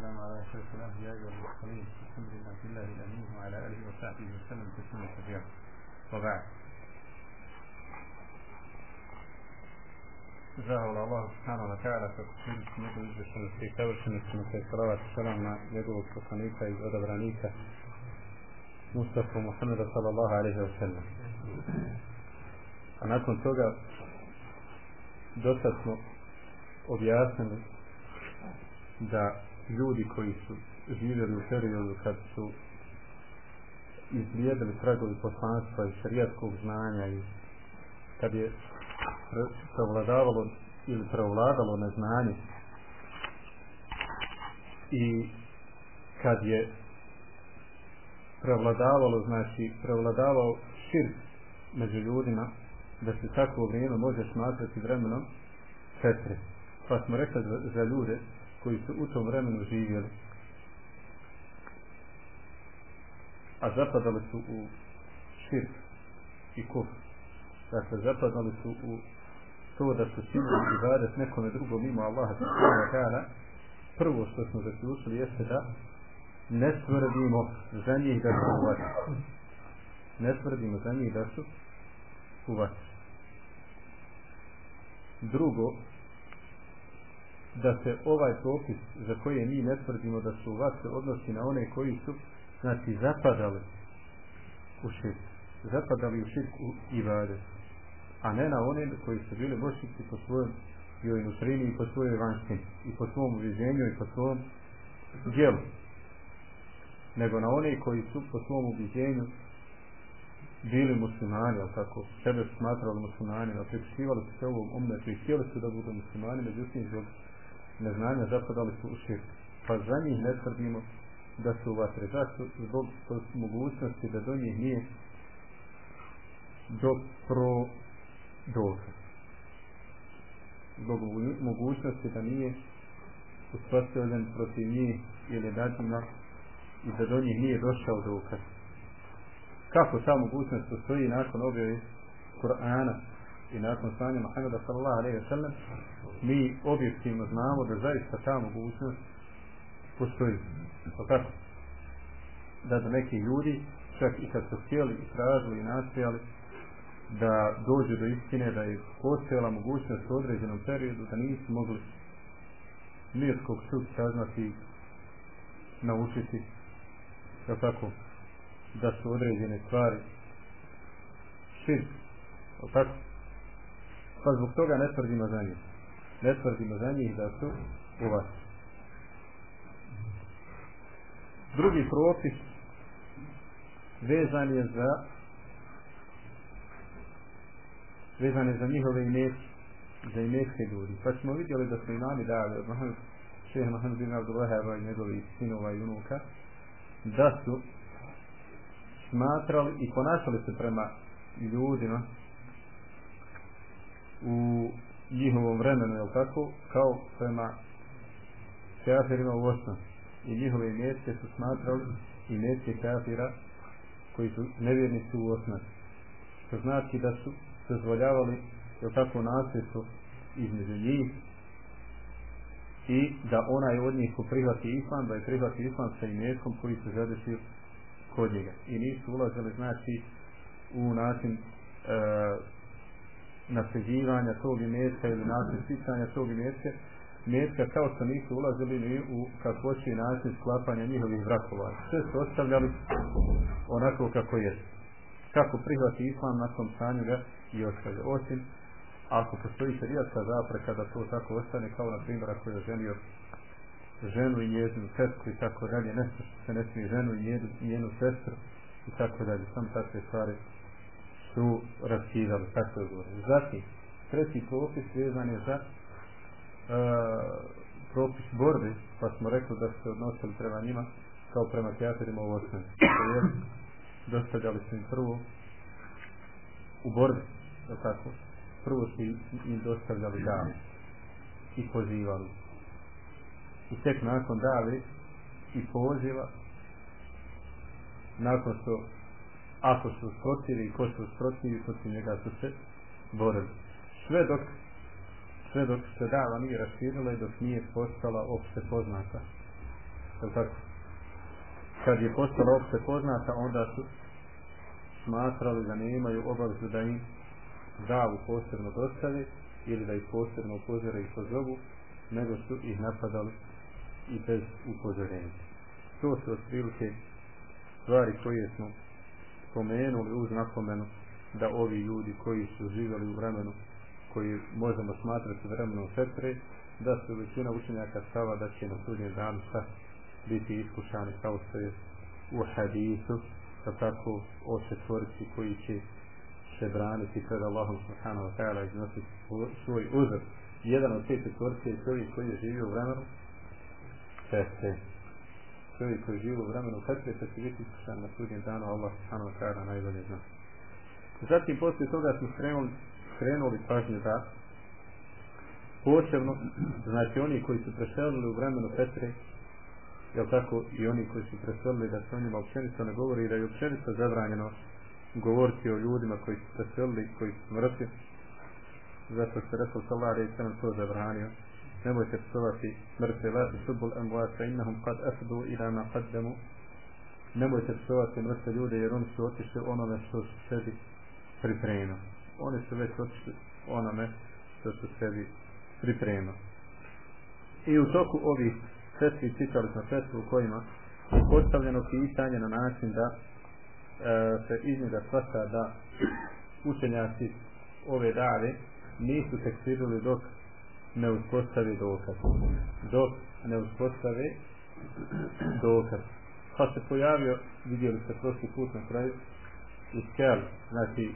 والسلام على أشرف الأنبياء والمرسلين الحمد لله بالله الأمين وعلى آله وصحبه وسلم تسليما كثيرا وبعد Zahvala Allah subhanahu wa ta'ala sa kusuri s njegov izvršenosti i savršenosti na sve salavat i salam na njegovog poslanika i odabranika Mustafa Muhammeda sallallahu alaihi wa sallam. A nakon toga dosta smo objasnili da ljudi koji su živjeli u periodu kad su izlijedili tragovi poslanstva i šarijatskog znanja i kad je prevladavalo ili prevladalo neznanje i kad je prevladavalo znači prevladavao šir među ljudima da se takvo vrijeme može smatrati vremenom fetre pa smo rekli za, za ljude koji su u tom vremenu živjeli. A zapadali su u širk i kufr. Dakle zapadali su u to da su činili ibadet nekome drugom mimo Allaha subhanahu wa ta'ala prvo što smo zaključili jeste da ne tvrdimo za njih da su u ne tvrdimo za njih da su u vatru drugo da se ovaj propis za koje mi ne tvrdimo da su u odnosi na one koji su znači zapadali u širk zapadali u širk u ibadet a ne na one koji su bili mošnici po svojom bio i po svojoj vanjštini i po svom uvježenju i po svom djelu nego na one koji su po svom uvježenju bili muslimani, ali tako, sebe smatrali muslimani, ali pripisivali su se ovom umnetu i htjeli su da budu muslimani, međutim, zbog neznanja zapadali su u širk. Pa za njih ne tvrdimo da su u vatre. Zašto? Zbog mogućnosti da do njih nije do pro doza. Zbog mogućnosti da nije uspostavljen protiv njih ili dadima i da do njih nije došao dokaz. Kako ta mogućnost postoji nakon objave Kur'ana i nakon stanja Muhammeda sallallahu alaihi wa sallam, mi objektivno znamo da zaista ta mogućnost postoji. Pa kako? Da do neki ljudi, čak i kad su htjeli i tražili i nastojali, da dođu do istine, da je postojala mogućnost u određenom periodu, da nisu mogli nijetkog sud saznati, naučiti, je tako, da su određene stvari širk, je tako? Pa zbog toga ne tvrdimo za njih. Ne tvrdimo za njih da su u vas. Drugi propis vezan je za vezan je za njihove imetke, za imetke ljudi. Pa smo vidjeli da su imami dali od Mohamed, šeha Mohamed bin Abdullaheva i njegovi sinova i unuka, da su smatrali i ponašali se prema ljudima u njihovom vremenu, jel tako, kao prema kafirima u osnovu. I njihove imetke su smatrali imetke kafira koji su nevjernici u osnovu. Što znači da su dozvoljavali je tako nasljedstvo između njih i da onaj od njih ko prihvati islam, da je prihvati islam sa imetkom koji se zadesio kod njega. I nisu ulazili znači u način e, nasljeđivanja tog imetka ili način sticanja tog imetka, imetka kao što nisu ulazili ni u kakvoći način sklapanja njihovih brakova. Sve su ostavljali onako kako je. Kako prihvati islam nakon stanju ga i ostavlja. Osim ako postoji šarijatska zapreka da to tako ostane kao na primjer ako je ženio ženu i njezinu sestru i tako dalje, nešto što se ne smije ženu i njenu, njenu sestru i tako dalje. Sam takve stvari su raskidali, tako je govorio. Zatim, treći propis vezan je za uh, propis borbe, pa smo rekli da se odnosili prema njima kao prema teatrima u osnovi. To je, dostavljali su im prvo u borbi, da tako, prvo su im dostavljali dame i pozivali. I tek nakon dave i poziva, nakon što, ako su srotili i ko su usprotivi, protiv njega su se borili. Sve dok, sve dok se dava nije raširila i dok nije postala opšte poznata. je tako? Kad je postala opšte poznata, onda su smatrali da nemaju obavezu da im davu posebno dostave ili da ih posebno upozore i pozovu, nego su ih napadali i bez upozorenja. To su otprilike stvari koje smo spomenuli uz napomenu da ovi ljudi koji su živjeli u vremenu koji možemo smatrati vremenom fetre, da su većina učenjaka stava da će na sudnjem danu šta biti iskušani kao što je u hadisu, pa tako o četvorici koji će se braniti pred Allahom subhanahu wa ta'ala iznositi svoj uzor. Jedan od te četvorice je čovjek koji je živio u vremenu fetre. Čovjek koji živi u vremenu fetre, će biti iskušan na sudnjem danu, Allah subhanahu wa ta'ala najbolje zna. Zatim poslije toga smo krenuli, krenuli pažnju da posebno, znači oni koji su preselili u vremenu Petre, jel tako, i oni koji su preselili da se o njima općenito ne govori, da je općenito zabranjeno govoriti o ljudima koji su preselili, koji su mrtvi, zato se Resul Salah je nam to zabranio. Nemojte psovati mrtve vati subul emvata innahum kad afdu ila ma qaddamu. Nemojte psovati mrtve ljude jer oni su otišli onome što su sebi pripremili. Oni su već otišli onome što su sebi pripremili. I u toku ovih sestri citali smo sestru u kojima je postavljeno pitanje na način da e, se iz njega svata da učenjaci ove dave nisu tekstirili dok ne uspostavi dokaz. Dok ne uspostave dokaz. Pa se pojavio, vidjeli ste prošli put na kraju, iskel, znači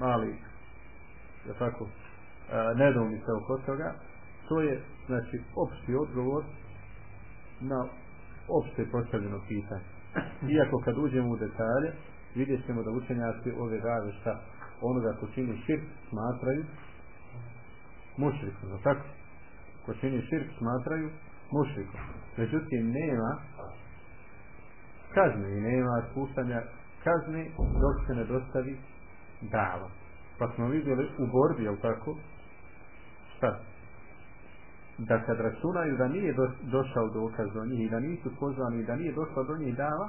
mali je tako e, nedoumica oko toga to je znači opšti odgovor na opšte postavljeno pitanje iako kad uđemo u detalje vidjet ćemo da učenjaci ove dave šta onoga ko čini šir smatraju mušrikom tako ko čini širk smatraju mušrikom međutim nema kazne i nema spuštanja kazne dok se ne dostavi dava. Pa smo vidjeli u borbi, jel tako? Šta? Da kad računaju da nije do, došao dokaz do njih i da nisu pozvani i da nije došla do njih dava,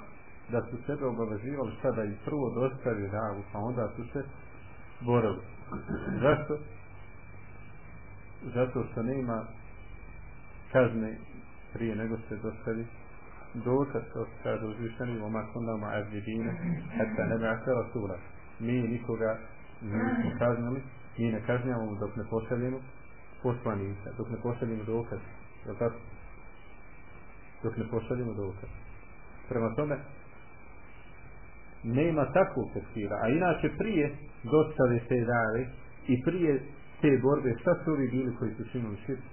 da su sebe obavezivali šta da im prvo dostavi davu, pa onda su se borili. Zašto? Zato što nema kazne prije nego se dostavi dokaz, kao se kaže uzvišeni, oma kundama azvidine, hatta ne ba'ata rasula. Mi nikoga nismo kaznili, mi ne kažnjavamo dok ne pošaljemo poslanika, dok ne pošaljemo dokaz. Je tako? Dok ne pošaljemo dokaz. Prema tome, nema takvog tefsira, a inače prije dostave te dali i prije te borbe, šta su ovi bili koji su činili širk?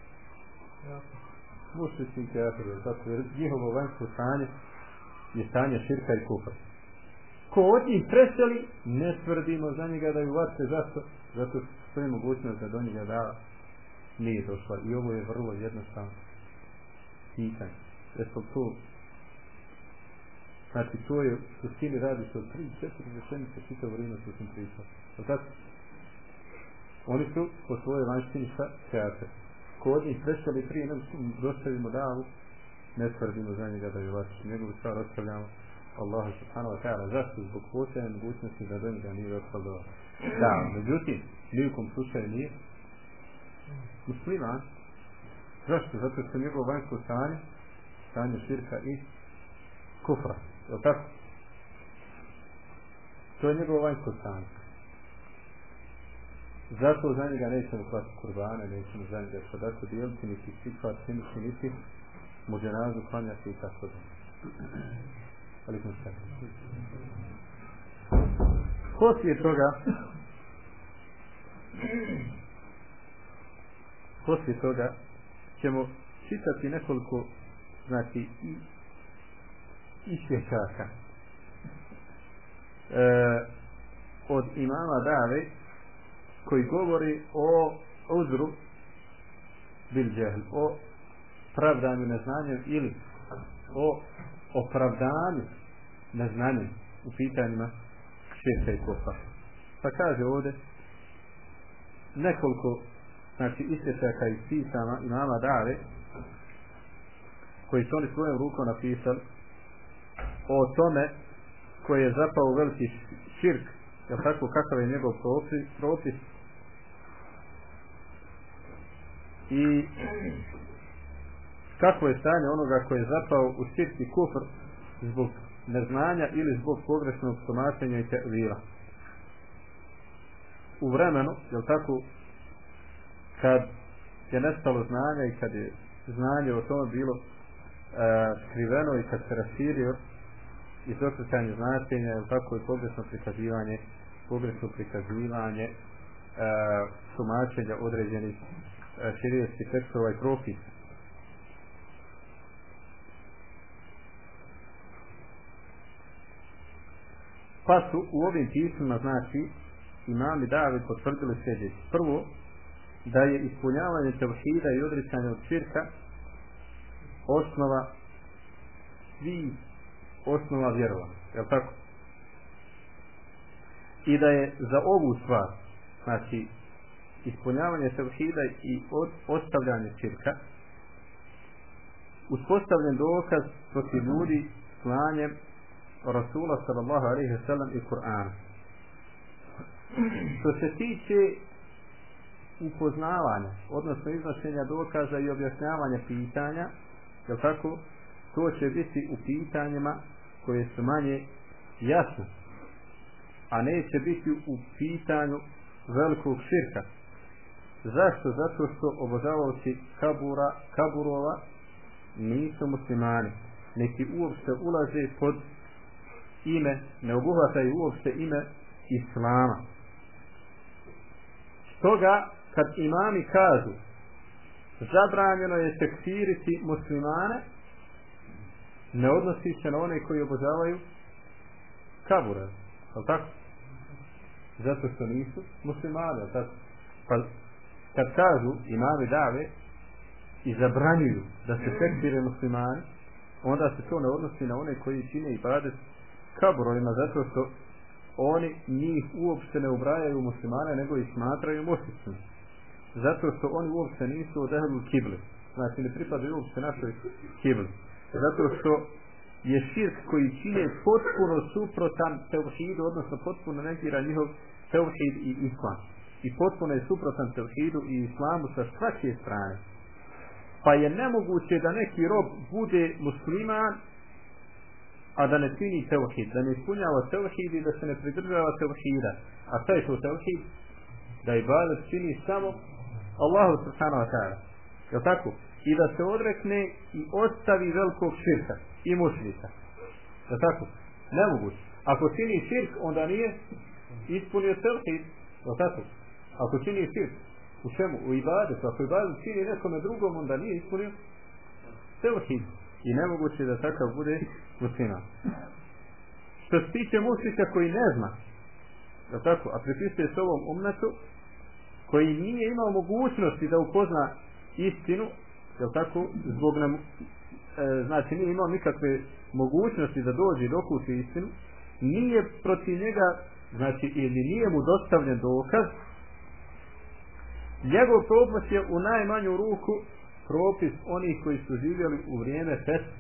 mušnici i kafiri, zato jer njihovo vanjsko stanje je stanje širka i kufra. Ko od njih preseli, ne tvrdimo za njega da ju vate, zašto? Zato što je mogućnost da do njega da nije došla. I ovo je vrlo jednostavno pitanje. Jesu to Znači, to je, u stili radi se o tri, četiri rečenice, čito vrijeme što sam pričao. Tako? Oni su po svojoj vanjštini sa kafir ko od njih preseli prije nego što dostavimo davu, ne tvrdimo za njega da je vaši. Njegovu stvar ostavljamo Allahu subhanahu wa ta'ala. Zašto? Zbog posebne mogućnosti da do njega nije došla do da. Međutim, ni slučaju nije musliman. Zašto? Zato što njegovo vanjsko stanje, stanje širka i kufra. Je li tako? To je njegovo vanjsko stanje. Zato za njega nećemo klati kurbane, nećemo za njega sadako dijeliti, niti sikvat, niti niti muđenazu klanjati i tako da. Ali smo sve. Poslije toga, poslije toga ćemo čitati nekoliko, znači, isječaka e, od imama Dave, koji govori o uzru bil džehl, o pravdanju neznanjem ili o opravdanju neznanjem u pitanjima širka i kofa. Pa kaže ovde nekoliko znači isječaka iz pisama i mama dave koji su oni svojom rukom napisali o tome koji je zapao veliki širk jel tako kakav je njegov propis, propis i kako je stanje onoga koji je zapao u širk kufr zbog neznanja ili zbog pogrešnog tumačenja i tevila u vremenu jel tako kad je nestalo znanja i kad je znanje o tome bilo e, skriveno i kad se raširio izokretanje značenja jel tako i pogrešno prikazivanje pogrešno prikazivanje e, tumačenja određenih Eh, e, širijskih tekstova i propisa pa su u ovim pismima znači imami David potvrdili sljedeći prvo da je ispunjavanje tevhida i odricanje od širka osnova svi osnova vjerovanja je tako? I da je za ovu stvar znači ispunjavanje tevhida i od, ostavljanje širka uspostavljen dokaz protiv ljudi slanjem Rasula sallallahu alaihi wa sallam i Kur'ana što se tiče upoznavanja, odnosno iznošenja dokaza i objašnjavanja pitanja, je tako? To će biti u pitanjima koje su manje jasne, a neće biti u pitanju velikog širka. Zašto? Zato što obožavaoci kabura, kaburova nisu muslimani, neki uopšte ulaze pod ime, ne obuhvataju uopšte ime Islama. Stoga, kad imami kažu zabranjeno je tekfiriti muslimane, ne odnosi se na one koji obožavaju kabura. Je tako? Zato što nisu muslimani. Je tako? Pa, kad kažu imami dave i zabranjuju da se tekbire muslimani, onda se to ne odnosi na one koji čine i bade kaborovima zato što oni njih uopšte ne ubrajaju muslimane, nego ih smatraju muslimima. Zato što oni uopšte nisu od ehlu kibli. Znači ne pripadaju uopšte našoj kibli. Zato što je širk koji čine potpuno suprotan tevhidu, odnosno potpuno negira njihov tevhid i islam. I potpuno je suprotan tevhidu i islamu sa svake strane. Pa je nemoguće da neki rob bude musliman a da ne čini tevhid, da ne ispunjava tevhid i da se ne pridržava tevhida. A šta je to tevhid? Da ibadet čini samo Allahu subhanahu wa ta'ala. Je tako? I da se odrekne i ostavi velikog širka i mušlika. Je tako? Nemoguće. Ako čini širk, onda nije ispunio tevhid. Je tako? Ako čini širk, u čemu? U ibadetu. Ako ibadet čini nekome drugom, onda nije ispunio tevhid i nemoguće da takav bude musliman. Što se tiče muslika koji ne zna, da tako, a pripisuje se ovom umnetu, koji nije imao mogućnosti da upozna istinu, je tako, zbog nam, e, znači nije imao nikakve mogućnosti da dođe do kuće istinu, nije protiv njega, znači, ili nije mu dostavljen dokaz, njegov propis je u najmanju ruku propis onih koji su živjeli u vrijeme sest,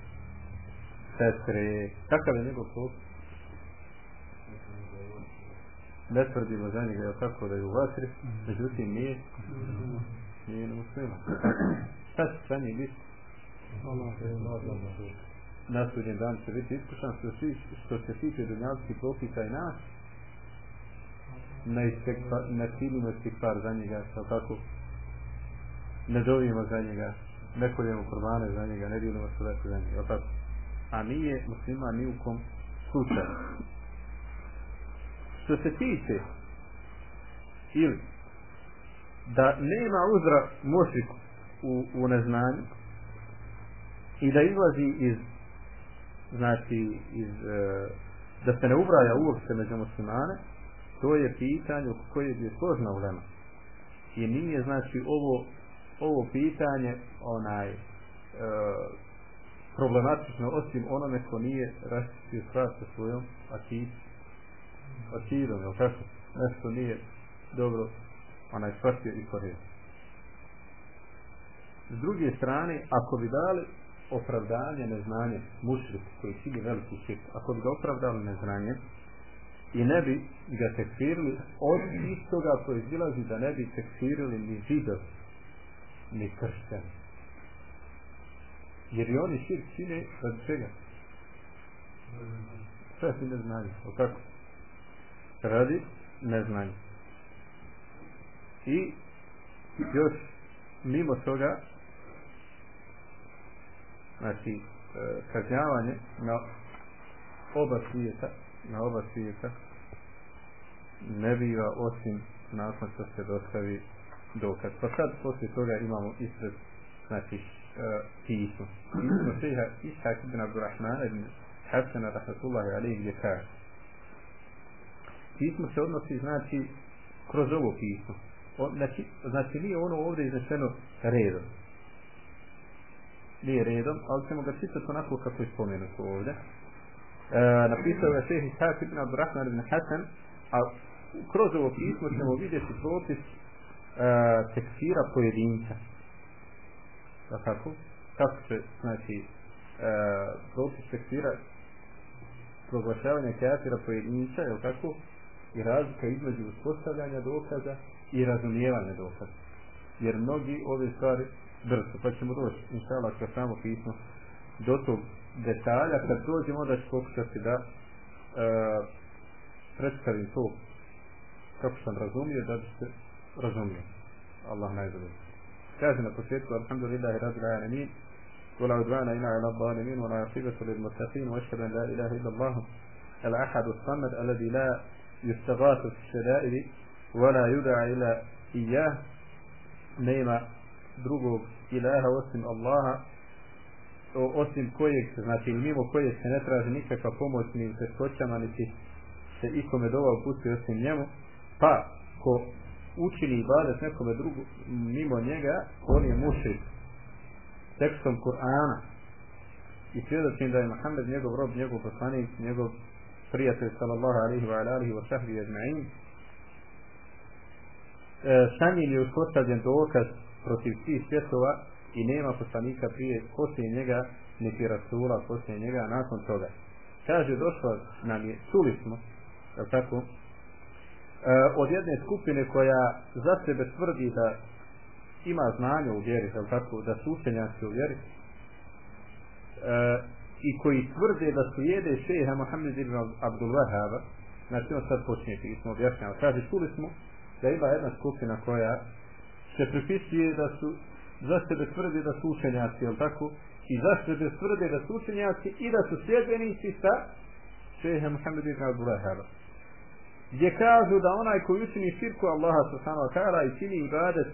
sestre. Kakav je njegov propis? Ne tvrdimo za njega, je tako da je u vatri, međutim nije, nije muslima. Šta će sa njim biti? Na sudnjem dan će biti iskušan što, što se tiče dunjavskih propisa i nas, na, istekpa, na činimo istikvar za njega, što tako, ne dovijemo za njega, ne koljemo kurbane za njega, ne dilimo se za njega, tako. A nije muslima ni u kom slučaju. Što se tiče ili da nema uzra mušiku u, u neznanju i da izlazi iz znači iz e, da se ne ubraja uopšte među muslimane to je pitanje koje je složna ulema i nije znači ovo ovo pitanje onaj e, problematično osim onome ko nije raščistio stvar sa svojom akid, akidom, jel tako? Znači, Nešto nije dobro onaj shvatio i koristio. S druge strane, ako bi dali opravdanje neznanje mušrik koji čini veliki širk, ako bi ga opravdali neznanje i ne bi ga tekfirili, od istoga proizdilazi da ne bi tekfirili ni židov, ni kršćan. Jer i oni širk čine radi čega? Sve si neznanje, o kako? Radi neznanje. I još mimo toga znači e, kažnjavanje na oba svijeta na oba svijeta ne biva osim nakon što se dostavi dokaz. Pa sad poslije toga imamo ispred znači uh, pismo. Pismo šeha Ishak ibn Abdurrahman ibn Hasana rahmatullahi alaihi gdje kaže. Pismo se odnosi znači kroz ovo pismo. O, znači, znači nije ono ovdje izneseno redom nije redom, ali ćemo ga čitati onako kako je spomenuto ovdje. E, napisao je šehi Ishaq ibn Abdurrahman ibn Hasan, a kroz ovo pismo ćemo vidjeti propis e, tekstira pojedinca. Da kako? Kako se, znači, e, propis tekstira proglašavanja kafira pojedinca, je tako? I razlika između uspostavljanja dokaza i razumijevanja dokaza. Jer mnogi ove stvari brzo, pa ćemo doći, inšala, kroz samo pismo, do tog detalja, kad dođemo, da ću pokušati da e, predstavim to kako sam razumio, da bi se razumio. Allah najbolje. Kaže na početku, alhamdulillahi rabbil alamin, ولا عدوان إلا على الظالمين ولا عقبة للمتقين وأشهد أن لا إله إلا الله الأحد الصمد الذي لا يستغاث في الشدائد ولا يدعى إلى إياه نيما drugog ilaha osim Allaha osim kojeg znači mimo kojeg se ne traži nikakva pomoć ni se niti se ikome dova upusti osim njemu pa ko učini ibadet nekome drugu mimo njega on je mušik tekstom Kur'ana. I svjedočim da je Muhammed njegov rob, njegov poslanik, njegov prijatelj sallallahu alaihi wa alaihi wa sahbihi ajma'in. E, sa njim je uspostavljen dokaz protiv svih svjetova i nema poslanika prije poslije njega niti rasula poslije njega nakon toga. Kaže došlo nam je čuli smo je tako? E, od jedne skupine koja za sebe tvrdi da ima znanje u vjeri je tako? Da su učenjaci u vjeri. E, i koji tvrde da su jede šeha Mohamed ibn Abdul Wahaba znači on sad počne pismo objašnjava. Kaže čuli smo da ima jedna skupina koja se pripisuje da su za sebe tvrde da su učenjaci, jel tako? I za sebe tvrde da su učenjaci i da su sljedbenici sa šehe Muhammed ibn Abdullahara. Gdje kažu da onaj koji učini širku Allaha subhanahu wa ta'ala i čini ibadet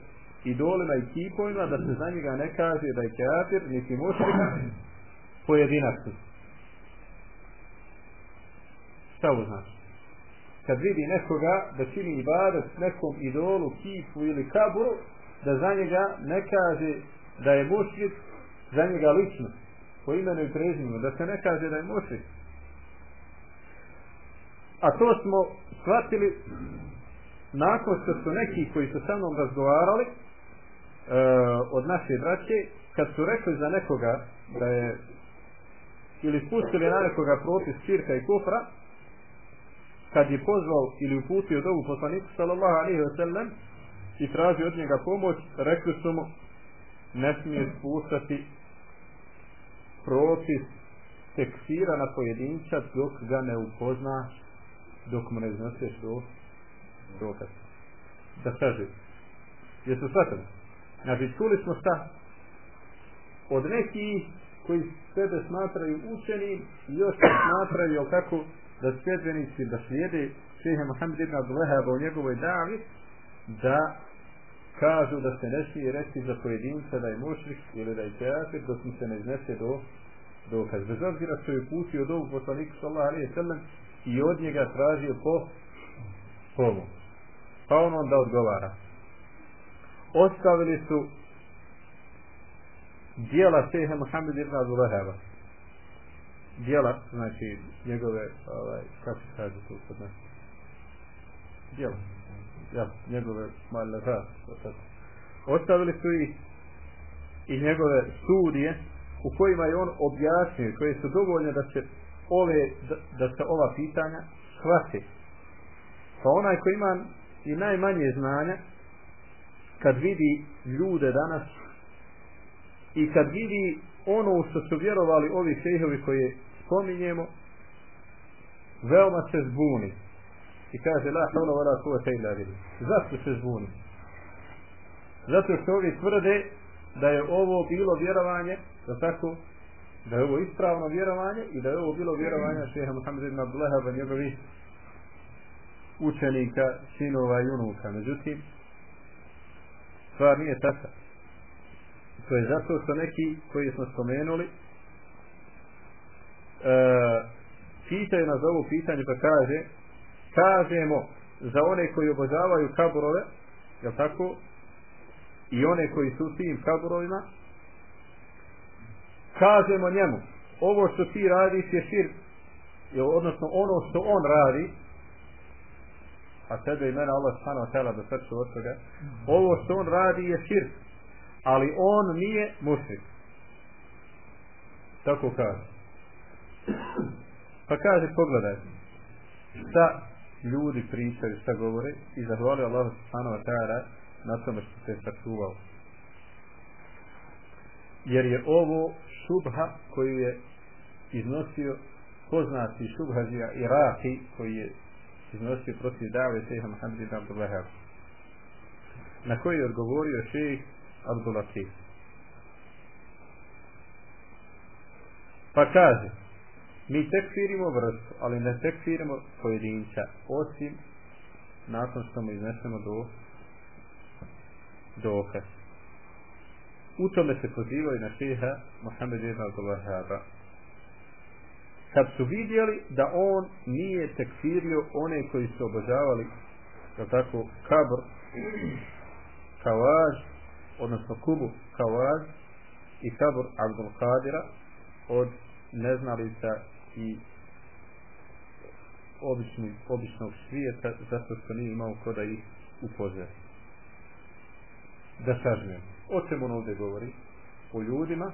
idolima i kipovima, da se za njega ne kaže da je kafir, niti mušrika, pojedinac. Šta ovo znači? Kad vidi nekoga da čini ibadet nekom idolu, kipu ili kaburu, da za njega ne kaže da je mušrik za njega lično po imenu i prezimenu da se ne kaže da je mušrik. A to smo shvatili nakon što su neki koji su sa mnom razgovarali e, od naše braće kad su rekli za nekoga da je ili spustili na nekoga propis širka i kufra kad je pozvao ili uputio dobu poslaniku sallallahu alaihi wa sallam i traži od njega pomoć, rekli su mu ne smije spustati propis tekstira na pojedinca dok ga ne upozna dok mu ne iznoseš do dokaz. Da kaže, jesu shvatili? Znači, čuli smo šta? Od nekih koji sebe smatraju učeni i još se smatraju, kako, da sljedbenici, da slijede šehe Mohamed ibn Abdullaha u njegovoj davi, da kažu da se ne smije reći za pojedinca da je mušrik ili da je kafir dok mu se ne iznese do dokaz. Bez obzira što je putio od ovog poslanika sallahu alaihi sallam i od njega tražio po pomoć. Pa on onda odgovara. Ostavili su dijela šeha Muhammed ibn Abdul Wahaba. Dijela, znači njegove, ovaj, kako se kaže to kod nas? Dijela ja, njegove maleza ostavili su i i njegove studije u kojima je on objasnio, koje su dovoljne da se ove, da, da se ova pitanja shvate. Pa onaj koji ima i najmanje znanja, kad vidi ljude danas i kad vidi ono što su vjerovali ovi šehovi koje spominjemo, veoma se zbuni. I kaže, la hawla wala quwwata illa billah. Zašto se zbuni? Zato što ovi tvrde da je ovo bilo vjerovanje, da tako, da je ovo ispravno vjerovanje i da je ovo bilo vjerovanje šeha Muhammed ibn Abdullaha ibn njegovi učenika, sinova i unuka. Međutim, stvar nije taka. To je zato što neki koji smo spomenuli e, pitaju nas ovo pitanje pa kaže kažemo za one koji obožavaju kaburove je tako i one koji su u tim kaburovima kažemo njemu ovo što ti radiš je širk odnosno ono što on radi a tebe i mene Allah stano tela da srču od toga ovo što on radi je šir, ali on nije mušrik. tako kaže pa kaže pogledaj šta ljudi pričaju šta govore i zahvali Allah subhanahu wa ta'ala na tome što se sačuvao. Jer je ovo šubha koju je iznosio poznati šubhazija Iraki koji je iznosio protiv dave šeha Muhammed ibn Abdul na koji je odgovorio šejh Abdul pa kaže mi tekfirimo vrstu ali ne tekfirimo pojedinca osim nakon što mu iznesemo do dokaz u tome se pozivaju na šeha Mohamed ibn Abdullahaba. Kad su vidjeli da on nije tekfirio one koji su obožavali je tako kabr kavaj odnosno kubu kavaj i kabr Abdul Qadira od neznalica i obični, običnog svijeta zato što nije imao ko da ih upozori da sažmijem o čemu on ovdje govori? O ljudima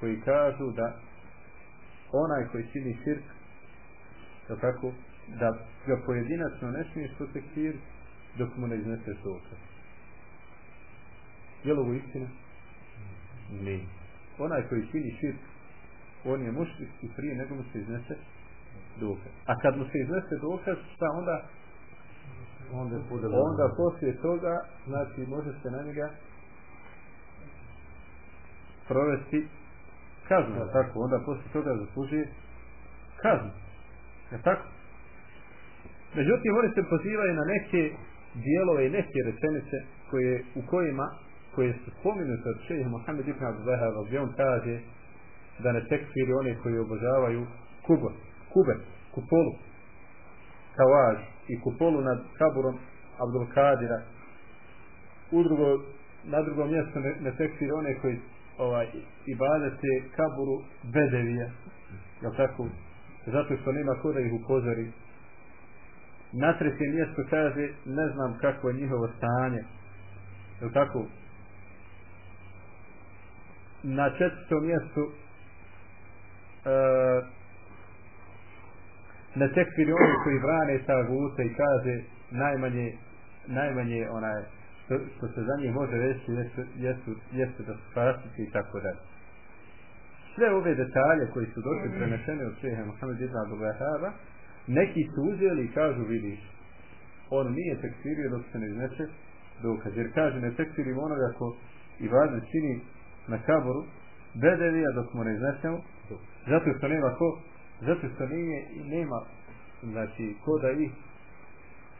koji kažu da onaj koji čini širk da tako da ga pojedinačno ne smiješ protektir dok mu ne izneseš dokaz je li ovo istina? ne. Onaj koji čini širk on je mušlik i prije nego mu se iznese dokaz a kad mu se iznese dokaz šta onda onda, onda poslije toga znači može se na njega provesti kaznu, je tako? Onda posle toga zaslužuje kaznu. Je tako? Međutim, oni se pozivaju na neke dijelove i neke rečenice koje, u kojima koje su spominute od šeha Mohamed Ibn Abdullaha gdje on kaže da ne tekfiri one koji obožavaju kubo, kube, kupolu kavaž i kupolu nad kaburom Abdul Kadira. U drugo, na drugom mjestu ne, ne tekfiri one koji ovaj ibadete kaburu bedevija jel tako? Zato što nema ko da ih upozori. Na treće mjesto kaže ne znam kako je njihovo stanje. Jel tako? Na četvrtom mjestu uh, na tekfiri oni koji brane tagute i kaže najmanje najmanje onaj što, što se za njih može reći jesu, jesu, jesu da spasiti i tako dalje. Sve ove detalje koji su došli prenešene od šeha Muhammed Ibn Abdul Wahaba, neki su uzeli i kažu vidiš, on nije tekstirio dok se ne iznese dokaz. Jer kaže ne tekstirim onoga ko i vazi čini na kaboru, bedevija dok mu ne iznesemo, zato što nema ko, zato što nije i nema znači ko da ih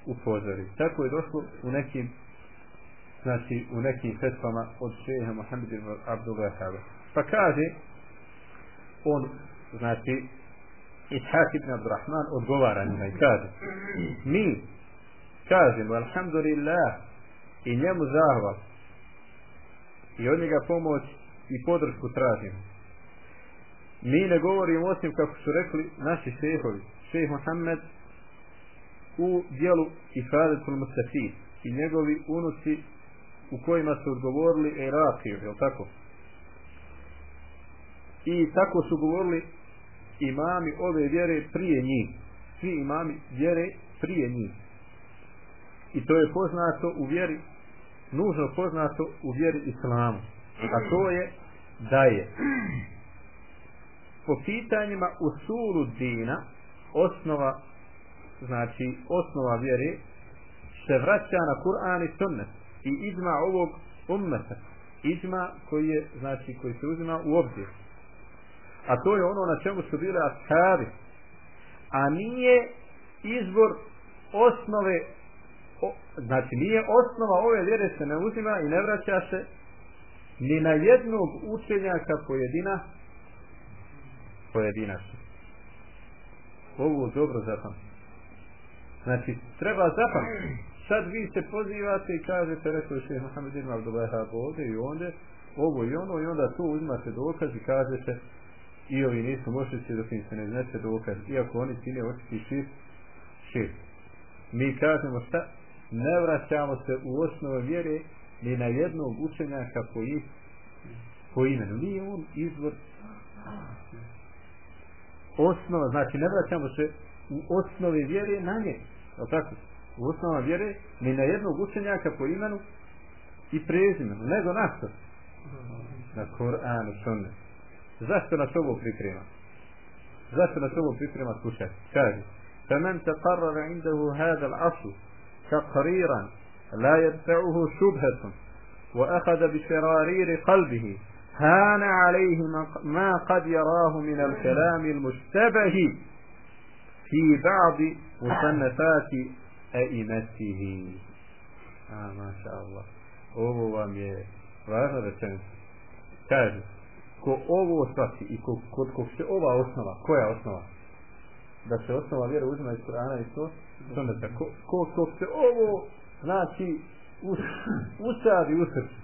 upozori. Tako je došlo u nekim znači u nekim fetvama od šeha Mohamed ibn Abdul Pa kaže on znači Ishaq ibn Abdurrahman odgovara njima i kaže mi kažemo alhamdulillah i njemu zahval i od njega pomoć i podršku tražimo mi ne govorimo osim kako su rekli naši šehovi šeh Muhammed u dijelu Ifadetul Mustafid i njegovi unuci u kojima su odgovorili Irakiju, je tako? i tako su govorili imami ove vjere prije njih. Svi imami vjere prije njih. I to je poznato u vjeri nužno poznato u vjeri islamu. A to je da je po pitanjima usulu dina osnova znači osnova vjere se vraća na Kur'an i Sunnet i izma ovog ummeta. Izma koji je znači koji se uzima u obzir. A to je ono na čemu su bile ashabi. A nije izbor osnove o, znači nije osnova ove vjere se ne uzima i ne vraća se ni na jednog učenjaka pojedina pojedinačno. Ovo dobro zapamtite. Znači treba zapamtiti. Sad vi se pozivate i kažete rekao je šeha Mohamed ibn Abdullahab ovdje i onda ovo i ono i onda tu uzmate dokaz i kažete i ovi nisu mošnici dok im se ne znate dokaz iako oni čine očiti šir, šir. mi kažemo šta? Ne vraćamo se u osnovu vjere ni na jednog učenjaka po, po imenu. Nije on izvor osnova znači ne vraćamo se u osnovi vjere na nje je tako u osnova vjere ni na jednog učenjaka po imenu i prezimenu nego na što na Koran i Sunnet zašto nas ovo priprema zašto nas ovo priprema slušaj kaže فمن تقرر عنده هذا الأصل تقريرا لا يدفعه شبهة وأخذ بشرارير قلبه هان عليه ما قد يراه من الكلام المشتبه في بعض مصنفات أئمته. آه ما شاء الله. أبو وامي راغب تنس كاج كو أبو وصفتي إكو كود كفتي أبا أصنوا كويا أصنوا da se osnova vjera uzme iz Kur'ana i to sunneta. Ko, ko, ko se ovo znači us, usadi u srcu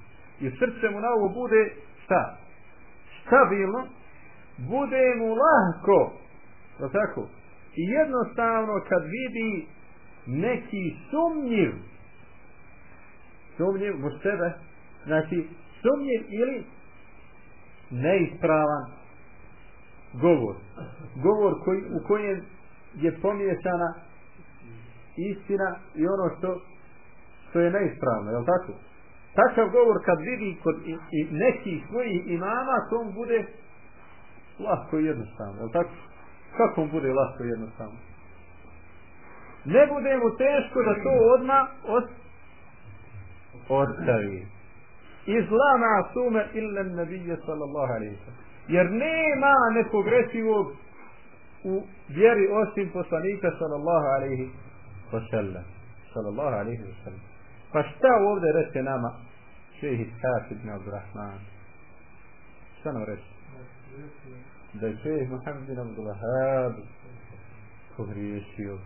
i srce mu na ovo bude šta? Stabilno bude mu lahko da tako? I jednostavno kad vidi neki sumnjiv sumnjiv mu sebe znači sumnjiv ili neispravan govor. Govor koji, u kojem je pomiješana istina i ono što što je neispravno, je li tako? Takav govor kad vidi kod i, i nekih svojih imama, to mu bude lahko i jednostavno, je tako? Kako mu bude lahko i jednostavno? Ne bude mu teško da to odma od, ostavi. Izlama sume illa nabije sallallahu alaihi sallam. Jer nema nepogresivog u vjeri osim poslanika sallallahu alaihi sallam. Sallallahu alaihi sallam. Pa šta ovdje reče nama šehi Ishaq ibn Abdurrahman? Šta nam reče? Da je šehi Muhammed ibn Abdurrahman pogriješio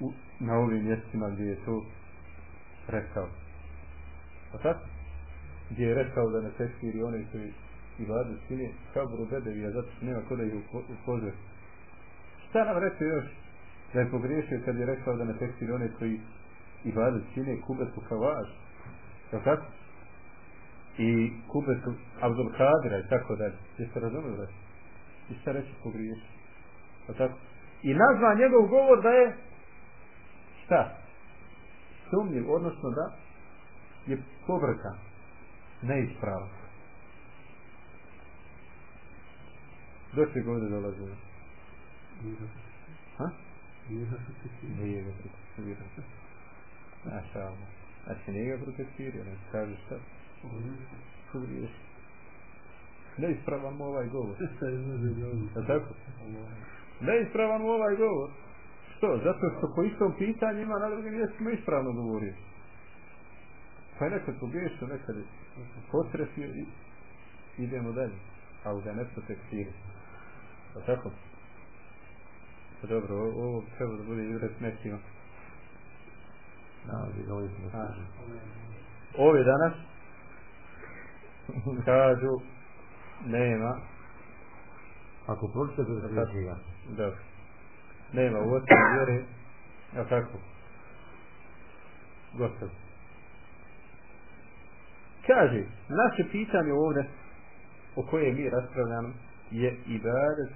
u, na ovim mjestima gdje je to rekao. Pa tako? Gdje je rekao da ne tekstiri one koji i vladu čini kaburu bedevija zato što nema ko da ih upozve. Šta nam reče još? Da je pogriješio kad je rekao da ne tekstiri one koji i vladu čine kubetu kavaž. Je tako? I kubetu Abdul Kadira i tako dalje. Jeste razumeli da I šta reći pogriješio? Je tako? I nazva njegov govor da je šta? Sumnjiv, odnosno da je povrkan, neispravan. Do čega ovdje dolazimo? Ha? Nije ga protektirio. Naša Allah. Znači nije ga protektirio, ne kaže šta? Pogriješ. Neispravan mu ovaj govor. A tako? Neispravan mu ovaj govor. Što? Zato što po istom pitanjima na drugim mjestima ispravno govorio. Pa je nekad pogriješio, nekad je potresio i idemo dalje. Ali ga ne protektirio. Pa tako? Pa dobro, ovo treba da bude jure smetio. Ovi danas kažu nema. Ako pročitate da se ja. Dobro. Nema u ocenu vjere a tako? Gotovo kaže naše pitanje ovdje o kojoj mi raspravljamo je ibadet.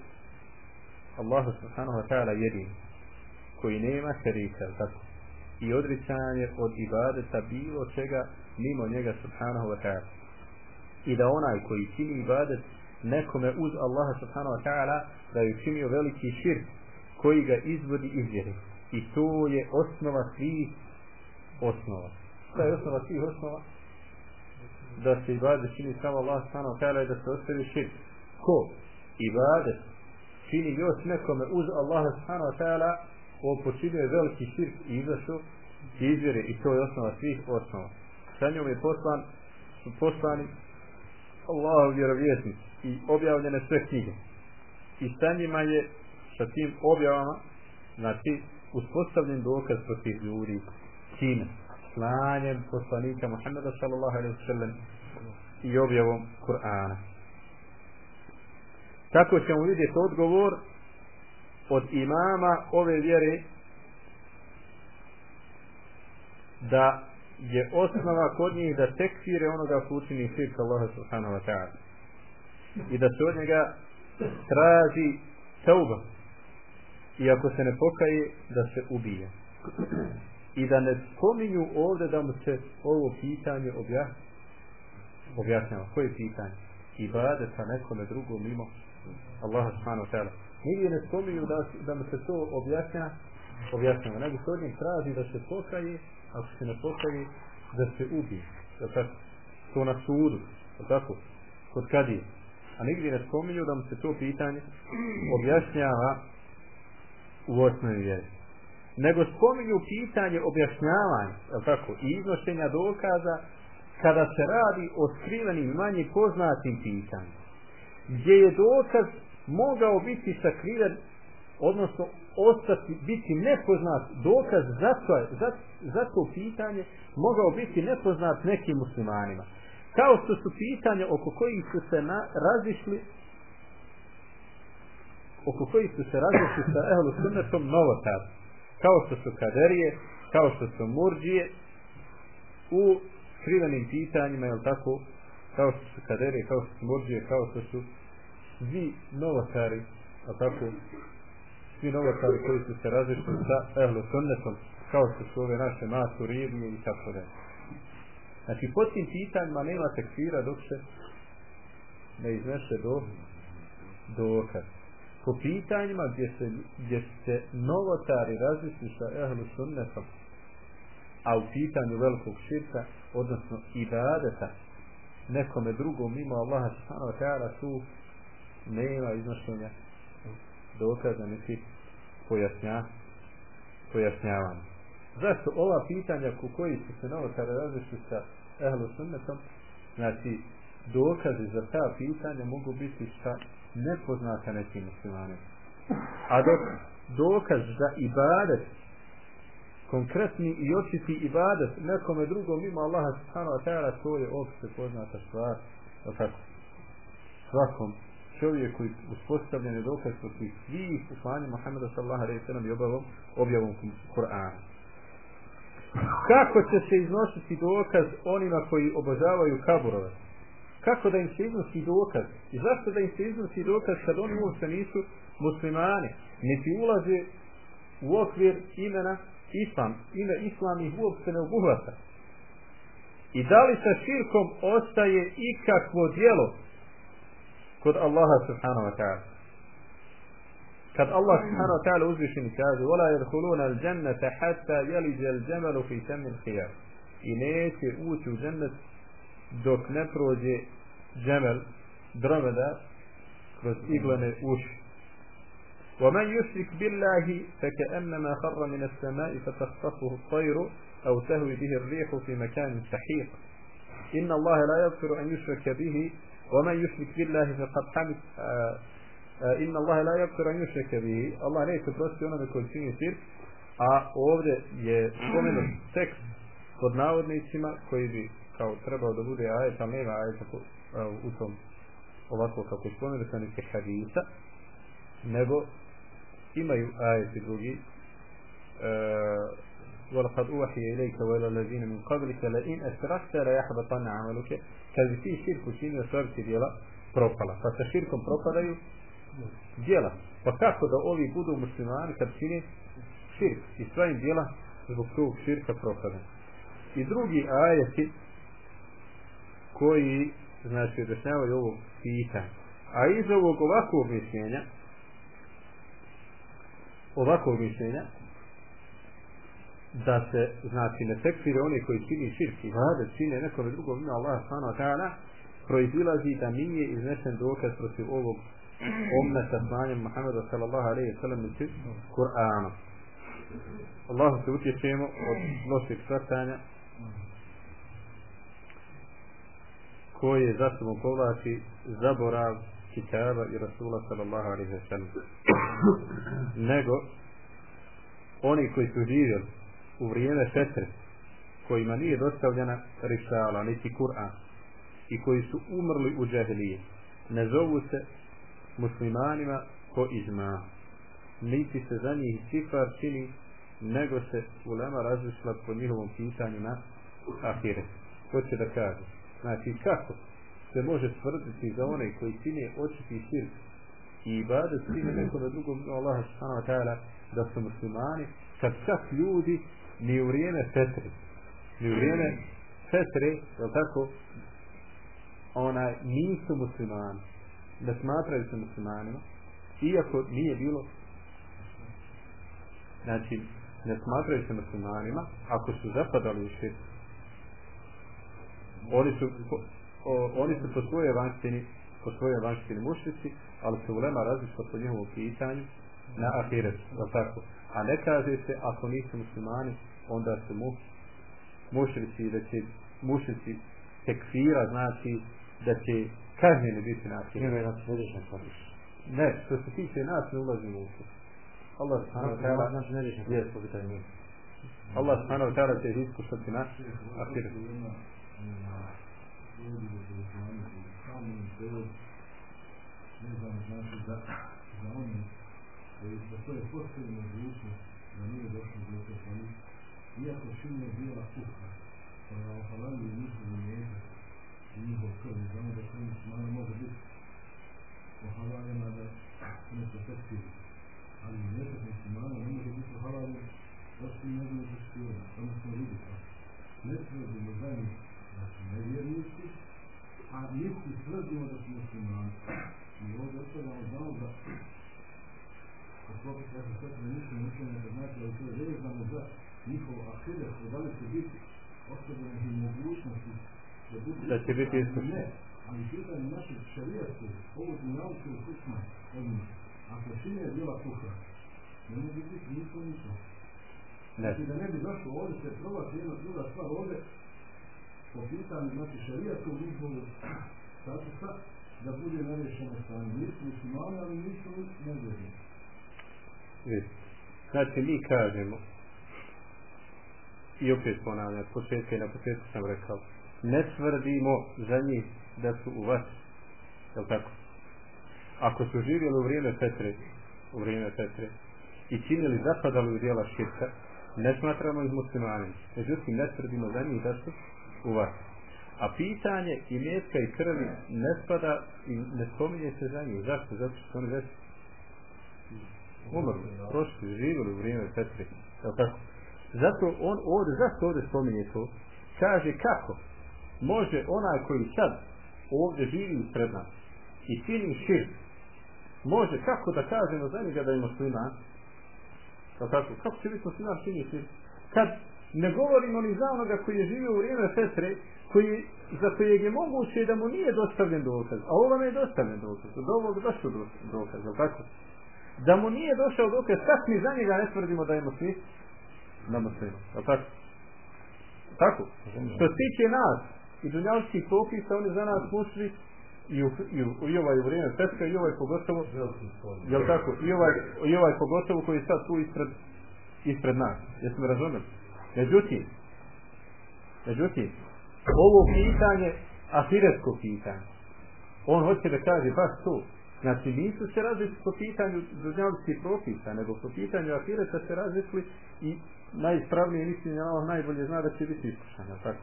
Allahu subhanahu wa ta'ala jedin koji nema šerika tako i odricanje od ibadeta bilo čega mimo njega subhanahu wa ta'ala. I da onaj koji čini ibadet nekome uz Allaha subhanahu wa ta'ala da je učinio veliki širk koji ga izvodi iz vjere. I to je osnova svih osnova. Šta je osnova svih osnova? Da se ibadet čini samo Allah subhanahu wa ta'ala i da se ostavi širk. Ko? Ibadet. Čini još nekome uz Allaha subhanahu wa ta'ala on počinio je veliki širk i izašao izvjere i to je osnova svih osnova. Sa njom je poslan su poslani Allahov vjerovjesnici i objavljene sve knjige. I sa njima je sa tim objavama znači uspostavljen dokaz protiv ljudi čime slanjem poslanika Muhammeda sallallahu alaihi wa sallam i objavom Kur'ana. Tako ćemo vidjeti odgovor od imama ove vjere da je osnova kod njih da tekfire onoga ko učini širk Allah subhanahu wa ta'ala. I da se od njega traži tauba. I ako se ne pokaje da se ubije. I da ne spominju ovdje da mu se ovo pitanje objasni objašnjava koje pitanje? Ibadeta nekome drugom mimo Allah subhanahu wa ta'ala nigdje ne spominju da, da mu se to objašnja objašnjava nego se od njih traži da se pokaje ako se ne pokaje da se ubije da tako? To na sudu da tako? Kod kadije. A nigdje ne spominju da mu se to pitanje objašnjava u osnovi vjeri. Nego spominju pitanje objašnjavanja je tako? I iznošenja dokaza kada se radi o skrivenim manje poznatim pitanjima. Gdje je dokaz mogao biti sakriven odnosno ostati biti nepoznat dokaz za to, za, za to pitanje mogao biti nepoznat nekim muslimanima. Kao što su pitanja oko kojih su se na, razišli oko kojih su se razišli sa ehlu sunnetom novotar. Kao što su kaderije kao što su murđije u skrivenim pitanjima jel tako? Kao što su kaderije kao što su murđije kao što su svi novotari a tako svi novotari koji su se različili sa ehlu sunnetom kao što su ove naše maturije i tako da Znači, po tim pitanjima nema tekfira dok se ne iznese do dokaz. Po pitanjima gdje se, gdje se novotari različili sa ehlu sunnetom, a u pitanju velikog širka, odnosno ibadeta, nekome drugom mimo Allaha subhanahu wa ta'ala tu nema iznošenja dokaza niti pojasnja, pojasnjavanja. Zašto ova pitanja ku koji su se novotari razlišli sa ehlu sunnetom, znači dokazi za ta pitanja mogu biti šta nepoznata nekim muslimanima. A dok dokaz za ibadet, konkretni i očiti ibadet nekome drugom ima Allaha subhanahu wa ta'ala, to je opšte poznata stvar, tako, svakom čovjeku uspostavljen je dokaz protiv svih poslanja Muhammeda sallallahu alaihi sallam i objavom, objavom Kur'ana kako će se iznositi dokaz onima koji obožavaju kaburove? Kako da im se iznosi dokaz? I zašto da im se iznosi dokaz kad oni uopšte nisu muslimani niti ulaze u okvir imena islam ime islam ih uopšte ne obuhvata? I da li sa širkom ostaje ikakvo djelo? Kod Allaha subhanahu wa ta'ala kad Allah subhanahu wa ta'ala uzvišeni kaže وَلَا يَدْخُلُونَ الْجَنَّةَ حَتَّى يَلِجَ الْجَمَلُ فِي سَمِّ الْخِيَارِ i neće ući u džennet dok ne prođe džemel dromeda kroz iglane uši ومن يشرك بالله فكأنما خر من السماء فتخطفه الطير أو تهوي به الريح في مكان سحيق. إن الله لا يغفر أن يشرك به ومن يشرك بالله فقد حمد inna Allahe la yakfir an yushraka bihi Allah neće prostiti onome koji čini širk a ovdje je spomenut tekst pod navodnicima koji bi kao trebao da bude ajet ali nema ajeta u tom ovako kako je spomenut sa nike hadisa nego imaju ajeti drugi ولقد أوحي إليك وإلى الذين من قبلك لئن أشركت لا kad bi ti širk učinio stvar ti djela propala. Pa sa širkom propadaju djela. Pa kako da ovi budu muslimani kad čini širk i svojim djela zbog tog širka propada. I drugi ajeti koji znači odrešnjavaju ovo pitanje. A iz ovog ovakvog mišljenja ovakvog mišljenja da se znači ne tekfire oni koji čini širk i vade čine nekome drugom ima Allah subhanahu wa ta'ala proizilazi da nije iznesen dokaz protiv ovog omna sa znanjem Muhammeda sallallahu alaihi sallam i Kur'anom Allahu se utječemo od lošeg svrtanja koje za sobom povlači zaborav kitaba i Rasula sallallahu alaihi sallam. Nego oni koji su živjeli u vrijeme fetre kojima nije dostavljena risala niti Kur'an i koji su umrli u džahilije ne zovu se muslimanima po izma niti se za njih cifar čini nego se ulema različila po njihovom pitanju na ahire. To će da kaže znači kako se može tvrditi za one koji čine očiti širk i ibadet čine nekome drugom Allah subhanahu wa ta'ala da su muslimani kad čak ljudi ni u vrijeme fetre. Ni u vrijeme fetre je tako? Ona nisu muslimani da smatraju se muslimanima iako nije bilo znači ne smatraju se muslimanima ako su zapadali u širk. Oni su o, oni su po svojoj vanštini po svojoj vanštini mušnici ali se ulema različila po njihovom pitanju na ahiret tako? A ne kaže se ako nisu muslimani onda su mu mušnici da će mušnici tekfira znači da će kažnjeni biti na ahiret ne, ne, ne, što se tiče nas ne ulazimo u to. Allah subhanahu wa ta'ala znači ne rješen yes. po pitanju. Allah subhanahu wa ta'ala će iskušati na ahiret. Ne znam, znači za, za one koji za to je postoji mogućnost da nije došlo do te iako čini pa je bila kuha, pa na ohalali je njihov mjeta i njihov krv, znamo da sve muslimana može biti ohalaljena da ne se tekstiri. Ali mjeta muslimana ne može biti ohalaljena osim njegovih tekstira, samo smo vidjeti. Ne tvrdimo za njih da su nevjernici, a njih tvrdimo da su muslimani. I ovdje ostavljamo proprio stati stati benissimo anche nella giornata della tua deve quando già dico a fede a trovare il seguito osso da un mogućno si da tebe ti isto ne ali pitanje naše šarija su ovo ti nauči u kućima od njih ako sine je bila kuha ne može biti ništa ništa znači da ne bi došlo ovdje se probati jedna druga stvar ovdje po pitanju znači šarija su njihovu statusa da bude narješeno stanje. Nisu muslimani, ali nisu nevjernici. Nevjerni. Znači mi kažemo i opet ponavljam, početka i na početku sam rekao, ne tvrdimo za njih da su u vas, je tako? Ako su živjeli u vrijeme Petre, u vrijeme Petre, i činili zapadali u dijela širka, ne smatramo ih muslimanima. Međutim, ne tvrdimo za njih da su u vas. A pitanje i mjetka i krvi ne spada i ne spominje se za njih. Zašto? Zato što su oni već umrli, prošli, živjeli u vrijeme Petre. Tako? Zato on ovdje, zašto ovdje spominje to? Kaže kako može onaj koji sad ovdje živi ispred nas i čini šir, može kako da kažemo za njega da je musliman? Je tako? Kako će biti musliman čini šir? Kad ne govorimo ni za onoga koji je živio u vrijeme Petre, koji, za kojeg je moguće da mu nije dostavljen dokaz, a ovo je dostavljen dokaz, od ovog došao dokaz, je tako? Da mu nije došao dokaz, sad mi za njega ne tvrdimo da je muslim, na muslim, je tako? Tako? Što se tiče nas i dunjalskih propisa, oni za nas musli i, u, i, u, i ovaj u vrijeme Petka i ovaj pogotovo, je tako? I ovaj, i ovaj pogotovo koji je sad tu ispred, ispred nas. Jesmo razumeli? Međutim, međutim, ovo pitanje, ahiretsko pitanje, on hoće da kaže baš to. Znači, nisu se različili po pitanju dunjavskih propisa, nego po pitanju ahireta se različili i najispravnije mišljenje Allah najbolje zna da će biti iskušanja. Tako.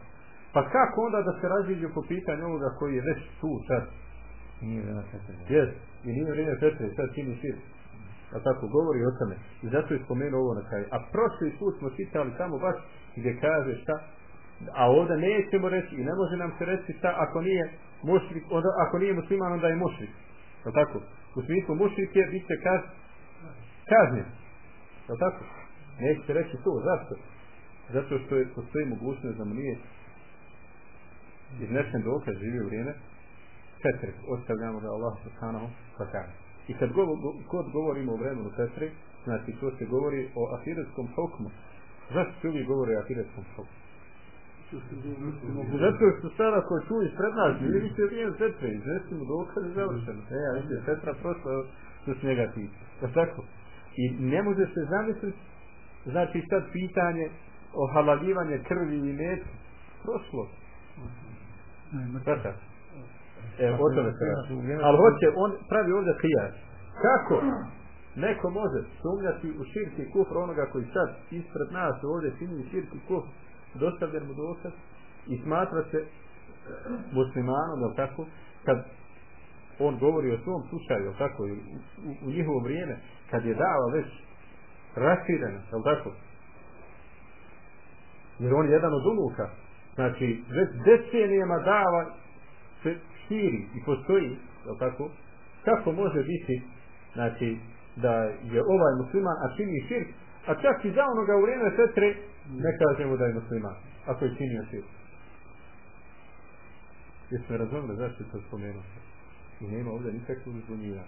Pa kako onda da se razliđu po pitanju ovoga koji je već tu sad Nije vrijeme četiri. Jes, i nije vrijeme Petre, sad čini šir. A tako govori o tome. I zato je spomenuo ovo na kraju. A prošli put smo čitali samo baš gdje kaže šta. A ovdje nećemo reći i ne može nam se reći šta ako nije mušrik, onda, ako nije musliman onda je mušrik. Je tako? U smislu mušik je, bit će kaz, kaznjen. Je tako? Neće se reći to. Zašto? Zato što je postoji mogućnost da mu nije iznesen dokaz živi u vrijeme Petri, ostavljamo da Allah subhanahu wa ta'ala. I kad go, go, kod govorimo o vremenu Petri, znači to se govori o afiretskom hokmu. Zašto se uvijek govori o afiretskom hokmu? Zato što sada ko tu ispred nas, mi vi se vijem setve, iznesimo dokaz i završeno. E, ja vidite, setra prošla, što se njega tiče. Pa tako? I ne može se zamisliti, znači sad pitanje o halalivanje krvi i metu, prošlo. Sada. E, o tome se radi. Ali hoće, on pravi ovdje kijas. Kako? Neko može sumnjati u širki kufr onoga koji sad ispred nas ovdje čini širki kufr, dostavljen mu dokaz i smatra se muslimanom, jel tako, kad on govori o svom slučaju, jel tako, u, u, u njihovo vrijeme, kad je dava već raširena, jel tako, jer on je jedan od unuka, znači, već decenijama dava se širi i postoji, jel tako? Kako može biti, znači, da je ovaj musliman, a čini širk, a čak i za onoga u vrijeme setre, ne kažemo da je musliman, ako je činio širk. Jeste razumili zašto je to spomenuo? I nema ovdje nikakvog uzbunjivanja.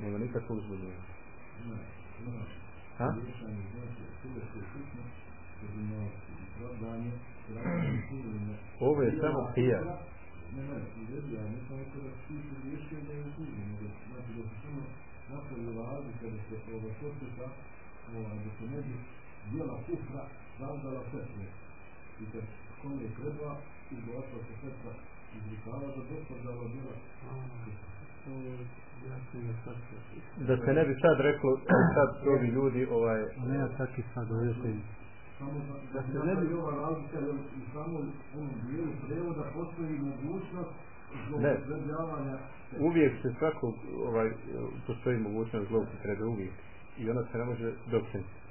Nema nikakvog uzbunjivanja. Ha? Ovo je samo pija. Ne, ne, uvedi, ja nisam rekao da svi su ne, da je u kuži, nego znači da se samo napravili razlika da se ovo što ovaj, da se ne bi dijela kufra razdala sestre. I kad kome je treba, izglasao se sestra izrikava da dostavljala dijela Da se ne bi sad reklo, sad ovi ljudi, ovaj... Ne, ja i sad uvijete samo da, da se ne bi ova razlika jer u samom onom dijelu prevoda postoji mogućnost zloupotrebljavanja uvijek se svakog ovaj, postoji mogućnost zloupotrebe uvijek. I ona se ne može dokinuti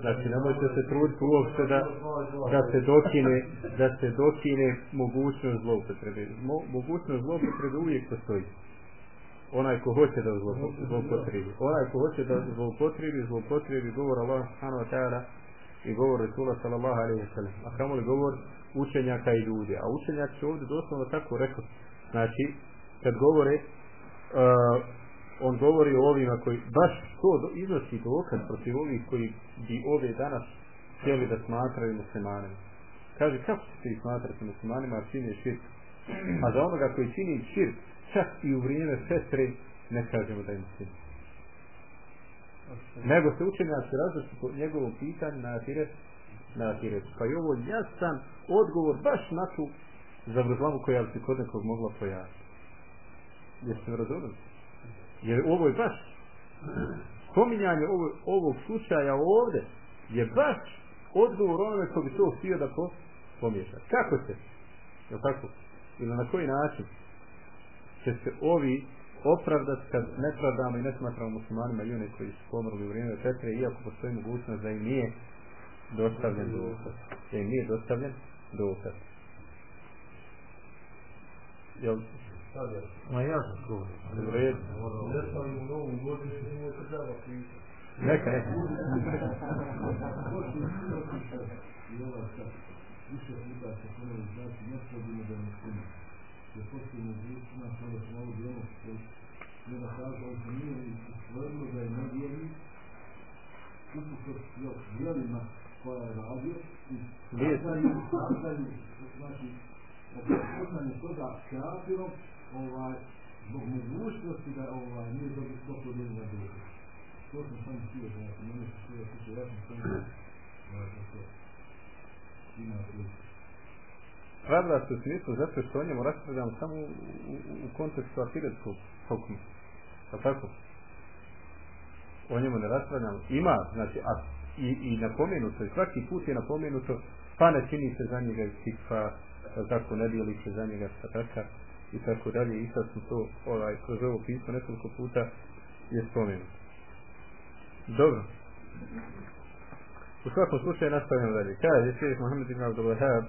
znači ne možete se truditi uopšte da, da se dokine da se dokine mogućnost zloupotrebe. Mo, mogućnost zloupotrebe uvijek postoji. Onaj ko hoće da zloupotrebi. Onaj ko hoće da zloupotrebi zloupotrebi govor Allah subhanahu wa ta'ala i govor Resula sallallahu alaihi wa sallam. A kamo govor učenjaka i ljudi. A učenjak će ovdje doslovno tako rekao znači kad govore uh, on govori o ovima koji baš to iznosi dokaz protiv ovih koji bi ove danas htjeli da smatraju muslimanima. Kaže kako se ih smatrati muslimanima a čini širk? A za onoga koji čini širk čak i u vrijeme sestre ne kažemo da je musliman nego se učenjaci različiti po njegovom pitanju na atiret, na atiret. pa je ovo jasan odgovor baš na tu zavrzlavu koja bi se kod nekog mogla pojaviti. Jeste mi razumeli? Jer ovo je baš spominjanje ovog, ovog slučaja ovde je baš odgovor onome ko bi to htio da po, pomiješa kako se Jel tako ili na koji način će se ovi opravdat kad ne pravdamo i ne smatramo muslimanima i one koji su pomrli u vrijeme Petre, iako postoji mogućnost da im nije dostavljen dokaz. Da im nije dostavljen dokaz. Jel? Ma ja sam. Ne novu godinu, ne pisati. Neka. I više puta se ponovi, znači, ne stavimo da je musliman je posljedno zvuči na sada smo ovo djelo ne da kaže se nije ustvrdilo da je nevjerni upušao još djelima koja je radio i sazdaju, sazdaju, znači postanje toga kafirom ovaj, zbog mogućnosti da ovaj, nije dobio sto podijelina djela. To sam sam htio da mene se sve tiče, ja sam sam ovaj, da se ima slučaj pravila se u smislu zato što o njemu raspravljamo samo u, u, u kontekstu ahiretskog hukma. Pa tako? O njemu ne raspravljamo. Ima, znači, a, i, i napomenuto, i svaki put je napomenuto, pa ne čini se za njega i tikva, pa tako ne dijeli se za njega, pa tako i tako dalje i sad smo to ovaj, kroz ovo pismo nekoliko puta je spomenuto. Dobro. U svakom slučaju nastavljamo dalje. Kaže šeheh Mohamed ibn Abdul Wahab uh,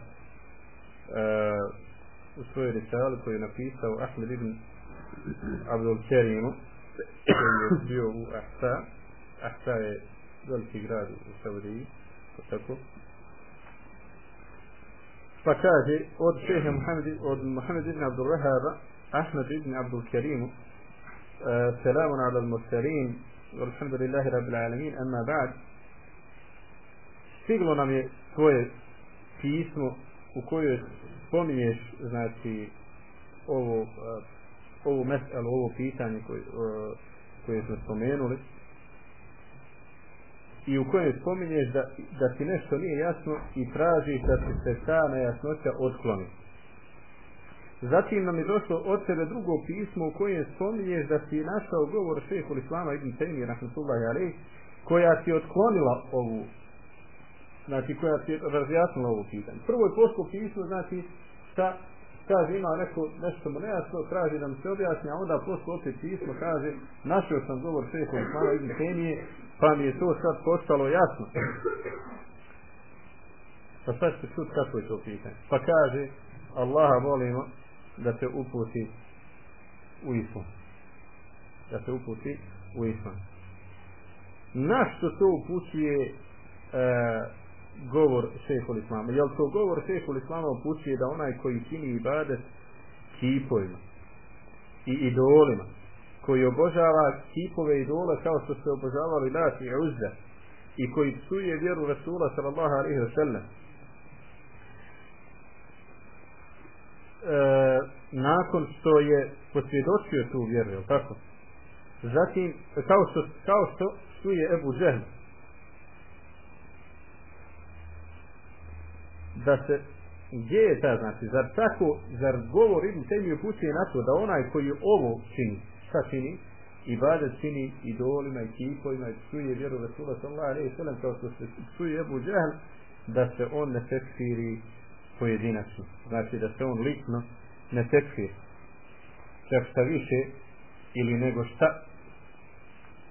e, u svojoj rečali koju je napisao Ahmed ibn Abdul Kerimu koji je bio u Ahsa. Ahsa je veliki grad u Saudiji. Tako. Pa kaže od šeha Muhammed, od Muhammed ibn Abdul Rahab, Ahmed ibn Abdul Kerimu uh, eh, selamun ala al-Mursalin alhamdulillahi rabbil alamin amma ba'd. Stiglo nam je tvoje pismo u kojoj spominješ znači ovo eh, ovo meselo, ovo pitanje koje, eh, koje smo spomenuli i u kojem spominješ da, da ti nešto nije jasno i tražiš da ti se ta nejasnoća otkloni. Zatim nam je došlo od tebe drugo pismo u kojem spominješ da si našao govor šehu Islama ibn Taymi rahmatullahi alaih koja ti otklonila ovu znači koja ti razjasnila ovu pitanje. Prvo je poslao pismo znači sa kaže ima neko nešto mu nejasno traži da mu se objasni a onda posle opet pismo kaže našao sam govor šehu Islama ibn Taymi pa mi je to sad postalo jasno. Pa sad ćete čuti kako je to pitanje. Pa kaže Allaha volimo da te uputi u islam. Da te uputi u islam. Na što to upućuje e, govor šehu islama? Jel to govor šehu islama upućuje da onaj koji čini ibadet kipovima i idolima koji obožava kipove idola kao što se obožavali Lat i Uzza i koji psuje vjeru Rasula sallallahu alaihi wa sallam e, nakon što je posvjedočio tu vjeru, je tako? Zatim, kao što, kao što psuje Ebu Džehl da se gdje je ta znači zar tako zar govor Ibn Taymi upućuje na to da onaj koji ovo čini šta čini? Ibadet čini idolima i kipovima i psuje vjeru Rasula sallallahu alaihi sallam kao što se psuje Ebu Džahl da se on ne tekfiri pojedinačno. Znači da se on lično ne tekfiri. Čak šta više ili nego šta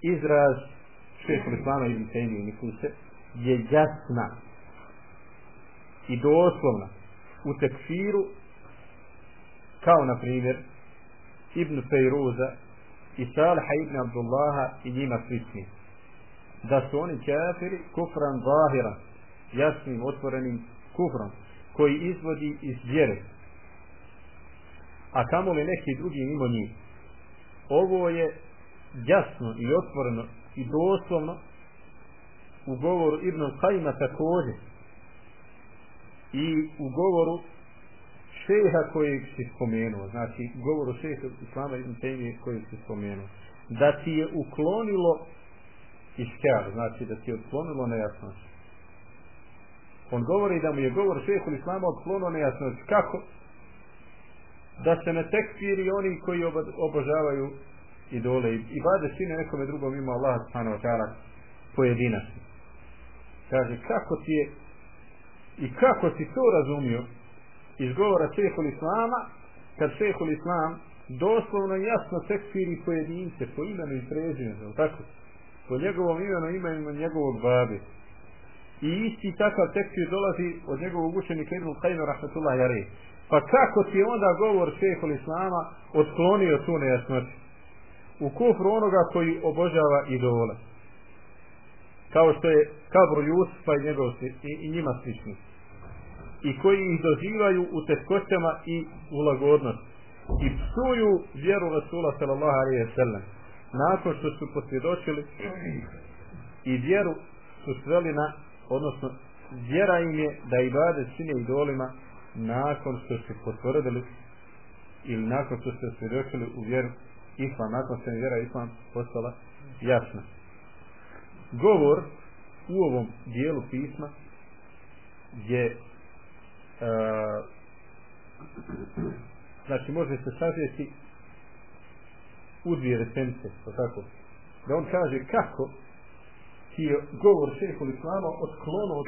izraz šestu Islama ibn Taymi Nikuse je jasna i doslovna u tekfiru kao na primjer Ibn Fejruza i Salha ibn Abdullaha i njima slični. Da su oni kafiri kufran zahira jasnim otvorenim kufrom koji izvodi iz vjere. A kamo li neki drugi mimo njih. Ovo je jasno i otvoreno i doslovno u govoru Ibn Kajma također. I u govoru šeha kojeg si spomenuo, znači govoru šeha Islama Ibn Tejmije kojeg si spomenuo, da ti je uklonilo iškar, znači da ti je uklonilo nejasnost. On govori da mu je govor šeha Islama uklonilo nejasnost. Kako? Da se ne tekfiri oni koji obožavaju idole i bade sine nekome drugom ima Allah subhanahu wa ta'ala pojedinačno. Kaže, kako ti je i kako si to razumio iz govora šehol islama kad šehol islam doslovno jasno tekfiri pojedince po imenu i prezimenu tako? Po njegovom imenu imenu njegovog babi i isti takav tekfir dolazi od njegovog učenika Ibn Qajma rahmetullah jare pa kako ti onda govor šehol islama otklonio tu nejasnoću? U kufru onoga koji obožava idole. Kao što je Kabru Jusufa pa i, njegov, i, i njima slični i koji ih dozivaju u teškoćama i u lagodnost i psuju vjeru Rasula sallallahu alaihi wa sallam. Nakon što su posvjedočili i vjeru su sveli na odnosno vjera im je da i bade čine idolima nakon što su potvrdili ili nakon što su svjedočili u vjeru islam, nakon što je vjera islam postala jasna. Govor u ovom dijelu pisma je E, znači može se sažeti u dvije rečenice, to tako. Da on kaže kako ti je govor šehu islama otklonuo od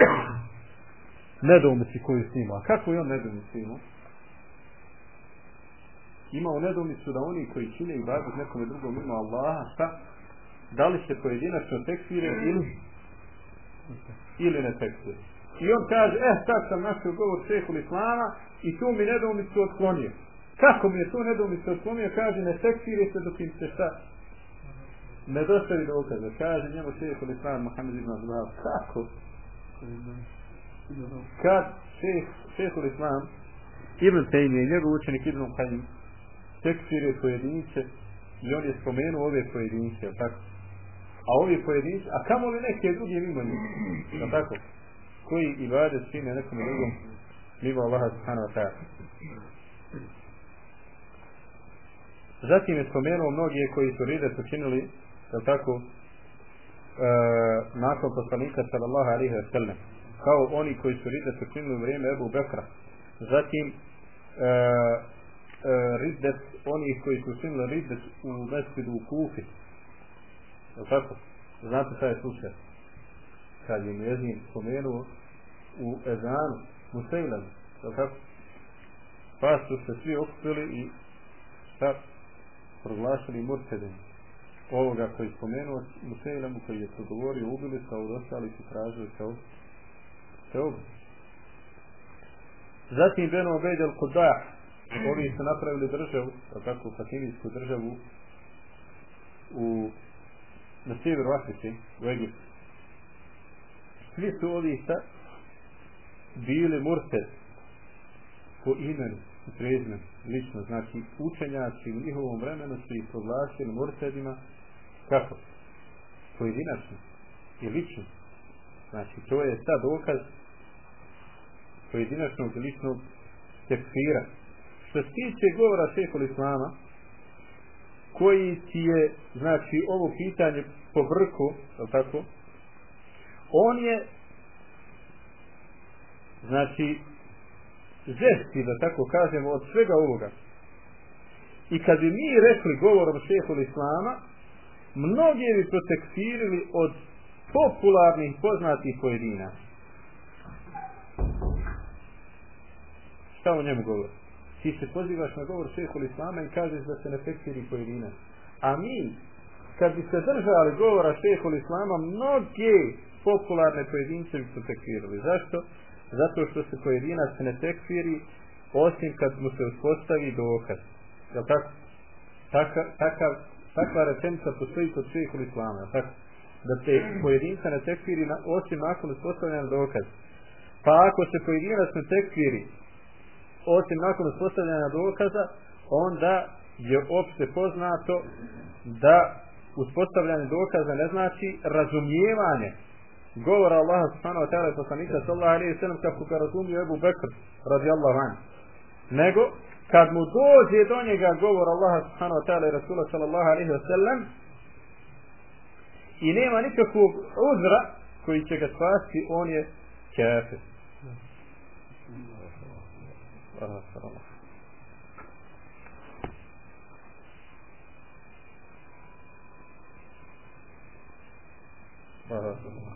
nedomici koju snima. A kako je on nedomici imao? imao nedomicu da oni koji čine i badet nekome drugom ima Allaha, šta? Da li se pojedinačno tekstire ili ili ne tekstire? I on kaže, eh, sad sam našao govor šehu Islama i tu mi nedomicu otklonio. Kako mi je to nedomicu otklonio? Kaže, ne tekfire se dok im se šta? Ne dostavi dokaze. Kaže njemu šehu islama Mohamed ibn Abdullah, kako? Kad šehu šehul Islam, Ibn Taymi je njegov učenik Ibn Qayyim, tekfire pojedince i on je spomenuo ove pojedince, tako? A ovi pojedinci, a kamo li neke drugi mimo njih, tako? Koji i čine nekom drugom mimo Allaha subhanahu wa ta'ala. Zatim je spomenuo mnogi koji su ride učinili, je tako, e, nakon poslanika sallallahu alaihi wa sallam, kao oni koji su ride učinili u vrijeme Ebu Bekra. Zatim, e, e, riddet onih koji su učinili riddet u mesidu u Kufi. Je tako? Znate šta je slučaj? Kad je Mezin spomenuo u Ezanu, Musejlan, tako? Pa su se svi okupili i šta? proglašali Murtedem. Ovoga koji je spomenuo Musejlan, koji je to govorio, ubili sa od ostali su tražili kao se ubili. Zatim Beno Obed el Kudah, oni su napravili državu, tako, Fatimijsku državu u na sjeveru Afrike, u Egiptu svi su ovi šta? Bili murte po imenu i lično, znači učenjaci u njihovom vremenu su ih proglasili murtedima. Kako? pojedinačno i lično. Znači to je sad dokaz pojedinačnog i ličnog tekfira što se tiče govora šehol islama koji ti je znači ovo pitanje povrku, je tako? On je znači žesti da tako kažemo od svega ovoga. I kad bi mi rekli govorom šehol islama mnogi bi protektirili od popularnih poznatih pojedina. Šta o njemu govori ti se pozivaš na govor šehol islama i kažeš da se ne tekstiri pojedina. A mi kad bi se držali govora šehol islama mnogi popularne pojedince bi su tekfirili. Zašto? Zato što se pojedinac ne tekfiri osim kad mu se uspostavi dokaz. Jel tako? Taka, takav, takva rečenica postoji kod svih u islama. Tako? Da se pojedinca ne tekfiri na, osim nakon uspostavljena dokaz. Pa ako se pojedinac ne tekfiri osim nakon uspostavljena dokaza, onda je opšte poznato da uspostavljanje dokaza ne znači razumijevanje govora Allaha subhanahu wa ta'ala poslanika sallallahu alaihi wa sallam kako ga razumio Ebu Bekr radijallahu anhu nego kad mu dođe do njega govor Allaha subhanahu wa ta'ala i Rasula sallallahu alaihi wa sallam i nema nikakvog uzra koji će ga spasti on je kafir Uh-huh.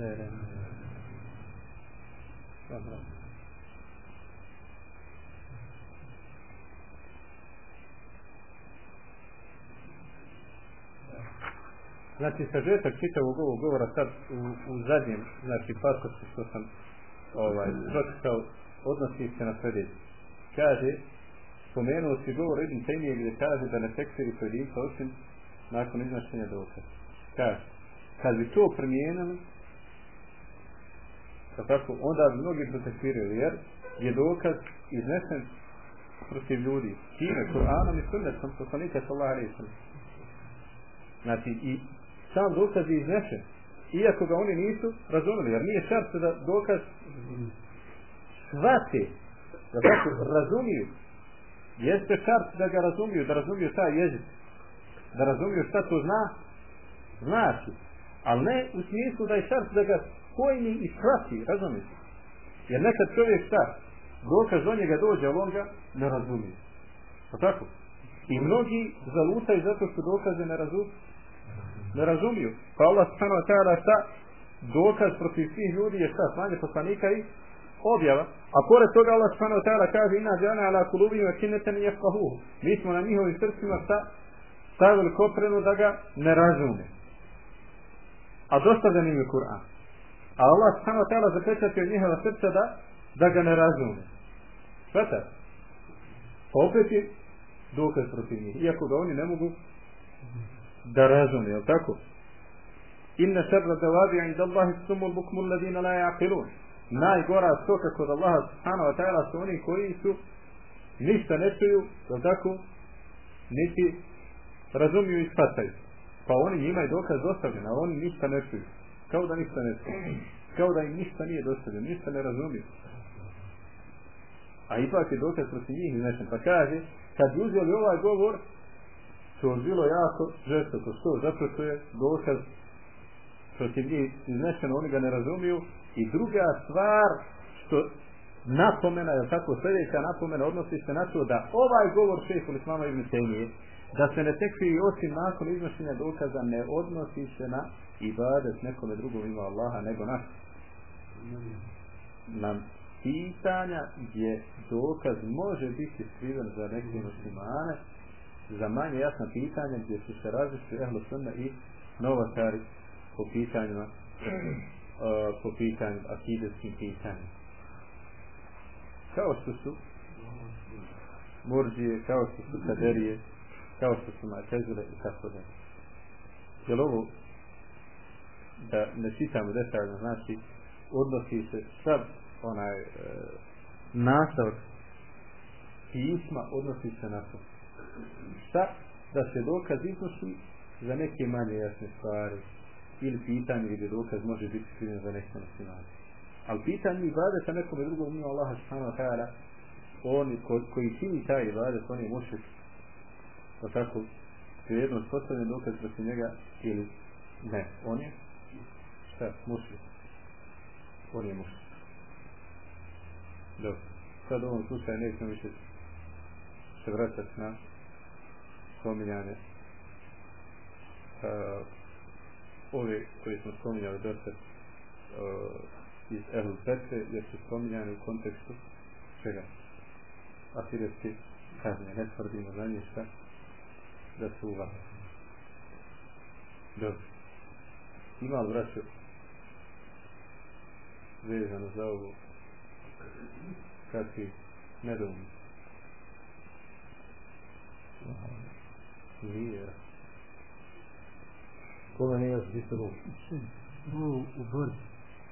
Ne, ne, ne. Dobro. Znači, sažetak čitavog ovog govora sad u, u zadnjem, znači, pasosu što sam ovaj, pročitao, odnosi se na sljedeće. Kaže, spomenuo si govor Ibn Taymiye gdje kaže da ne tekstiri pojedinca osim nakon iznošenja dokaza. Kaže, kad bi to primijenili, promijenili, tako, onda bi mnogi protekvirali, jer je dokaz iznesen protiv ljudi. Kime, Kur'anom i sunnetom, poslanika sallaha alaihi sallam. Znači, i sam dokaz je iznesen. Iako ga oni nisu razumeli, jer nije šart da dokaz shvate, da tako razumiju. Jeste šart da ga razumiju, da razumiju taj jezik. Da razumiju šta to zna, znači. Ali ne u smislu da je šart da ga pojmi i shvati, razumijete. Jer nekad čovjek šta, dokaz do njega dođe, ali on ga ne razumije. Pa tako? I mnogi zalutaju zato što dokaze ne razumiju ne razumiju. Pa Allah subhanahu wa ta'ala šta? Dokaz protiv svih ljudi je šta? Slanje poslanika i objava. A pored toga Allah subhanahu wa ta'ala kaže ina djana ala kulubima kineten i jefkahuhu. Mi smo na njihovim srcima šta? Stavili koprenu da ga ne razume. A dosta zanimljiv Kur'an. A Allah samo tela zapečatio njihova srca da, da ga ne razume. Sveta. Pa opet je dokaz protiv njih. Iako ga oni ne mogu da razume, jel tako? Inna šerra devabi inda Allahi sumul bukmul ladina la jaqilun. Najgora stoka kod Allaha subhanahu wa ta'ala su oni koji su ništa ne čuju, jel tako? Niti razumiju i shvataju. Pa oni njima je dokaz dostavljen, a oni ništa ne čuju. Kao da ništa ne čuju. Kao da im ništa nije dostavljeno, ništa ne razumiju. A ipak je dokaz protiv njih iznešen. Pa kaže, kad bi uzeli ovaj govor, to je bilo jako žestoko. Što? Zato što je dokaz protiv njih iznešeno, oni ga ne razumiju. I druga stvar, što napomena, je tako sljedeća napomena, odnosi se na to da ovaj govor šefu Islama ibn Temije, da se ne tekvi osim nakon iznošenja dokaza, ne odnosi se na ibadet nekome drugom ima Allaha nego nas. Nam pitanja gdje dokaz može biti skriven za neke muslimane, za manje jasna pitanja gdje su se različili ehlo sunna i novotari po pitanjima po pitanju akidetskim pitanjima kao što su murđije, kao što su kaderije kao što su matezile i tako da Jel ovo da ne čitamo detaljno znači odnosi se sad onaj e, nastavak pisma odnosi se na to. Šta? Da se dokaz iznosi za neke manje jasne stvari. Ili pitanje gdje dokaz može biti skriven za neke nacionalne. Ali pitanje ibadeta nekome drugom ima Allaha subhanahu wa ta'ala. Oni ko, koji čini taj ibadet, on je mušik pa tako jedno postavljen dokaz protiv njega ili ne, on je šta, Muslim. on je muslim. dobro. Sad u ovom slučaju nećemo više se vraćati na spominjane uh, ove koje smo spominjali do sad uh, iz Ehlu Petre jer su spominjane u kontekstu čega? Afiretske kazne. Ne tvrdimo za njih šta da su u dobro. Ima li vraću vezano za ovo kakvi nedovoljni Nije. Kome nije još gdje se ruku? Ovo u borbi.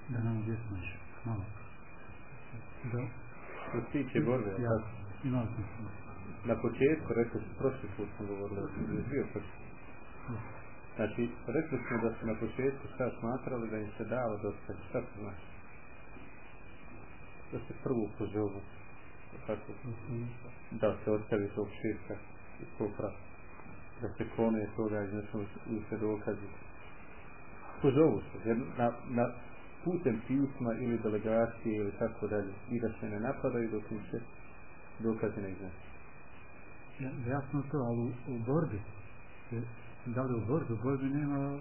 Da nam gdje smo još. Malo. Da. Što se tiče borbe, ja. Imao sam. Na početku, rekao sam, prošli put sam govorio, da je bio prošli. Znači, rekli smo da su na početku šta smatrali da im se dalo do sebe. Šta se znači? Da se prvo pozovu. Tako. Da se ostavi tog širka i kufra da se klone toga i znači u se dokazi pozovu se jer na, na putem pisma ili delegacije ili tako dalje i da se ne napadaju dok im se dokazi ne znači ja, jasno to, ali u, u borbi e, da li u borbi, u borbi nema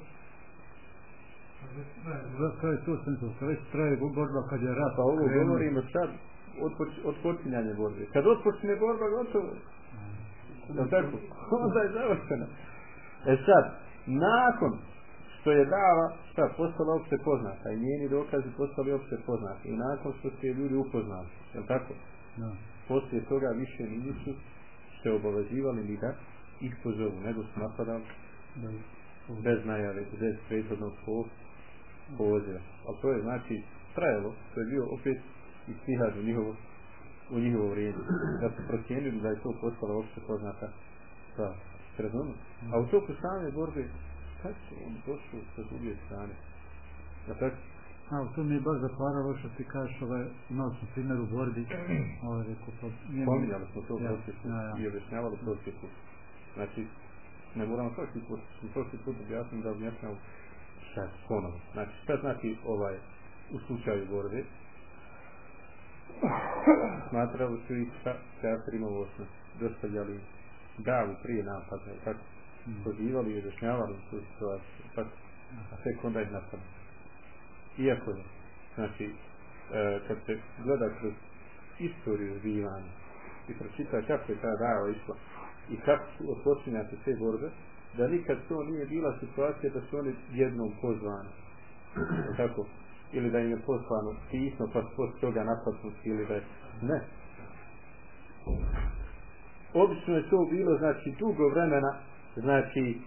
To je to sam to, kad već traje borba kad je rat. Pa ovo govorimo sad od, poč- od počinjanja borbe. Kad otpočne borba, gotovo. Je tako? Onda je završena. E sad, nakon što je dava, šta, postala opšte poznata i njeni dokazi postali opšte poznati i nakon što se ljudi upoznali, je tako? Da. Poslije toga više nisu se obavezivali ni da ih pozovu, nego su napadali Da. Bez najave, bez prethodnog po- poziva. Ali to je znači trajalo, to je bio opet i stihad u njihovo, u njihovo vrijeme. Da su procijenili da je to postala opšte poznata stvar. Se razumije? A u toku same borbe, kad su oni došli sa druge strane? Ja tako? A, to mi je baš zatvaralo što ti kažeš, ovaj, imali smo primjer u borbi, ovaj, rekao, pa... nije Spominjali smo to Ja, prošli put ja, ja. i objašnjavali put. Znači, ne moramo prošli put, smo prošli put objasnili da objašnjavamo sad ponovo. Znači, šta znači ovaj u slučaju borbe? Smatrali su ih sa kafirima u osnovu. Dostavljali davu prije napada, tako? Mm. Pozivali i objašnjavali tu situaciju, jel tako? A tek onda ih napada. Iako je, znači, e, kad se gleda kroz istoriju zbivanja i pročita kako je ta dava išla i kako su odpočinjate te borbe, da nikad to nije bila situacija da su oni jednom pozvani. Tako? Ili da im je poslano pisno pa su posle toga napadnuti ili da je... Ne. Obično je to bilo znači dugo vremena znači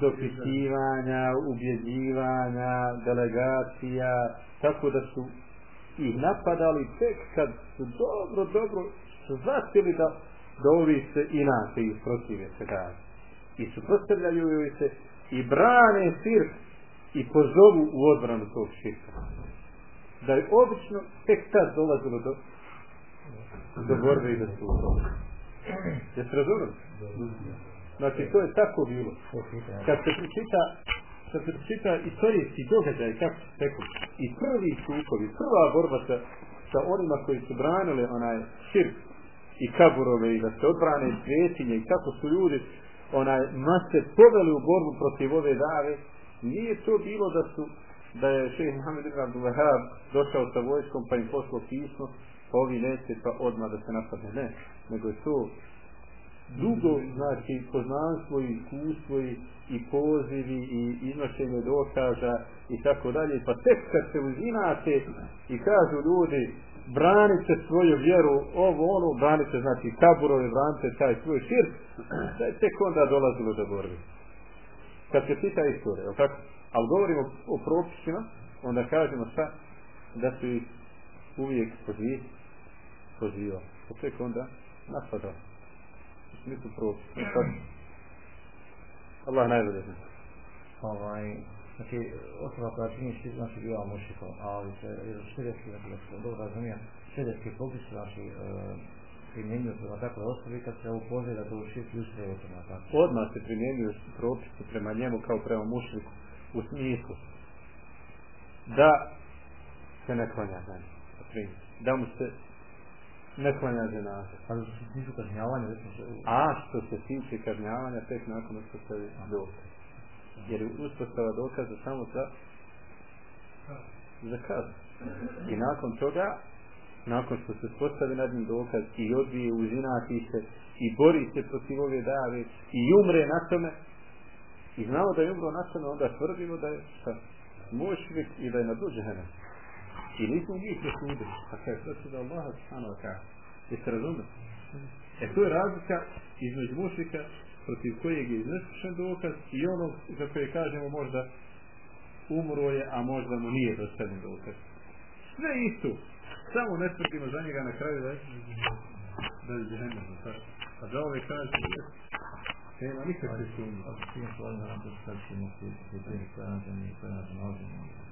dopisivanja, ubjeđivanja, delegacija, tako da su ih napadali tek kad su dobro, dobro shvatili da, da ovi se inače i protive se daje. I suprostavljaju joj se i brane sir i pozovu u odbranu tog širka. Da je obično tek tad dolazilo do, do borbe i do suda. Jeste razumeli? Znači, to je tako bilo. Kad se pričita kad se pričita istorijski događaj kako se teku, i prvi sukovi, prva borba sa, sa onima koji su branili onaj širk i kaburove i da se odbrane svetinje i kako su ljudi onaj mase poveli u borbu protiv ove dave, nije to bilo da su da je šeheh Muhammed ibn Abdul Wahab došao sa vojskom pa im poslao pismo pa ovi neće pa odmah da se napadne. Ne, nego je to dugo, znači, poznanstvo i iskustvo i, i pozivi i iznošenje dokaza i tako dalje. Pa tek kad se uzinate i kažu ljudi, branite svoju vjeru, ovo ono, branite, znači, kaburove, branite taj svoj šir, da je tek onda dolazilo do borbe. Kad se pita istorija, jel tako? Ali govorimo o propisima, onda kažemo šta? Da su ih uvijek poziv, pozivali. Pa tek onda napadali u smislu propisa. Allah najbolje zna. ovaj, znači osoba koja čini širk, znači bila mušiko, ali se širijski, znači da se dobro razumije, širijski propis, znači e, primjenjuju prema takvoj osobi kad se upozna da to u širk ušle u tome, tako. Odmah se primjenjuju propisi prema njemu kao prema mušliku u smislu da se ne klanja za njim. primjer. Da mu se ne klanja za nas. Ali su nisu kažnjavanje, recimo se... A što se tiče kažnjavanja, tek nakon uspostave dokaz. Jer je uspostava dokaza samo za za kaznu. I nakon toga, nakon što se postavi nad njim dokaz i odbije uzinati se i bori se protiv ove dave i umre na tome, i znamo da je umro na tome, onda tvrdimo da je šta? Mošvik i da je na duže hene. I nismo njih presudili. Pa kaj, to će da Allah subhanahu wa ta'ala. Jeste razumeli? E to je razlika između mušika protiv kojeg je iznešen dokaz i onog za koje kažemo možda umro je, a možda mu nije dostavljen dokaz. Sve isto. Samo ne tvrdimo za njega na kraju da je da je džehennem. A za ove kaže nema nikakve sumnje. Ako ti je svojim nam to sad ćemo se pripremiti, koja nam je koja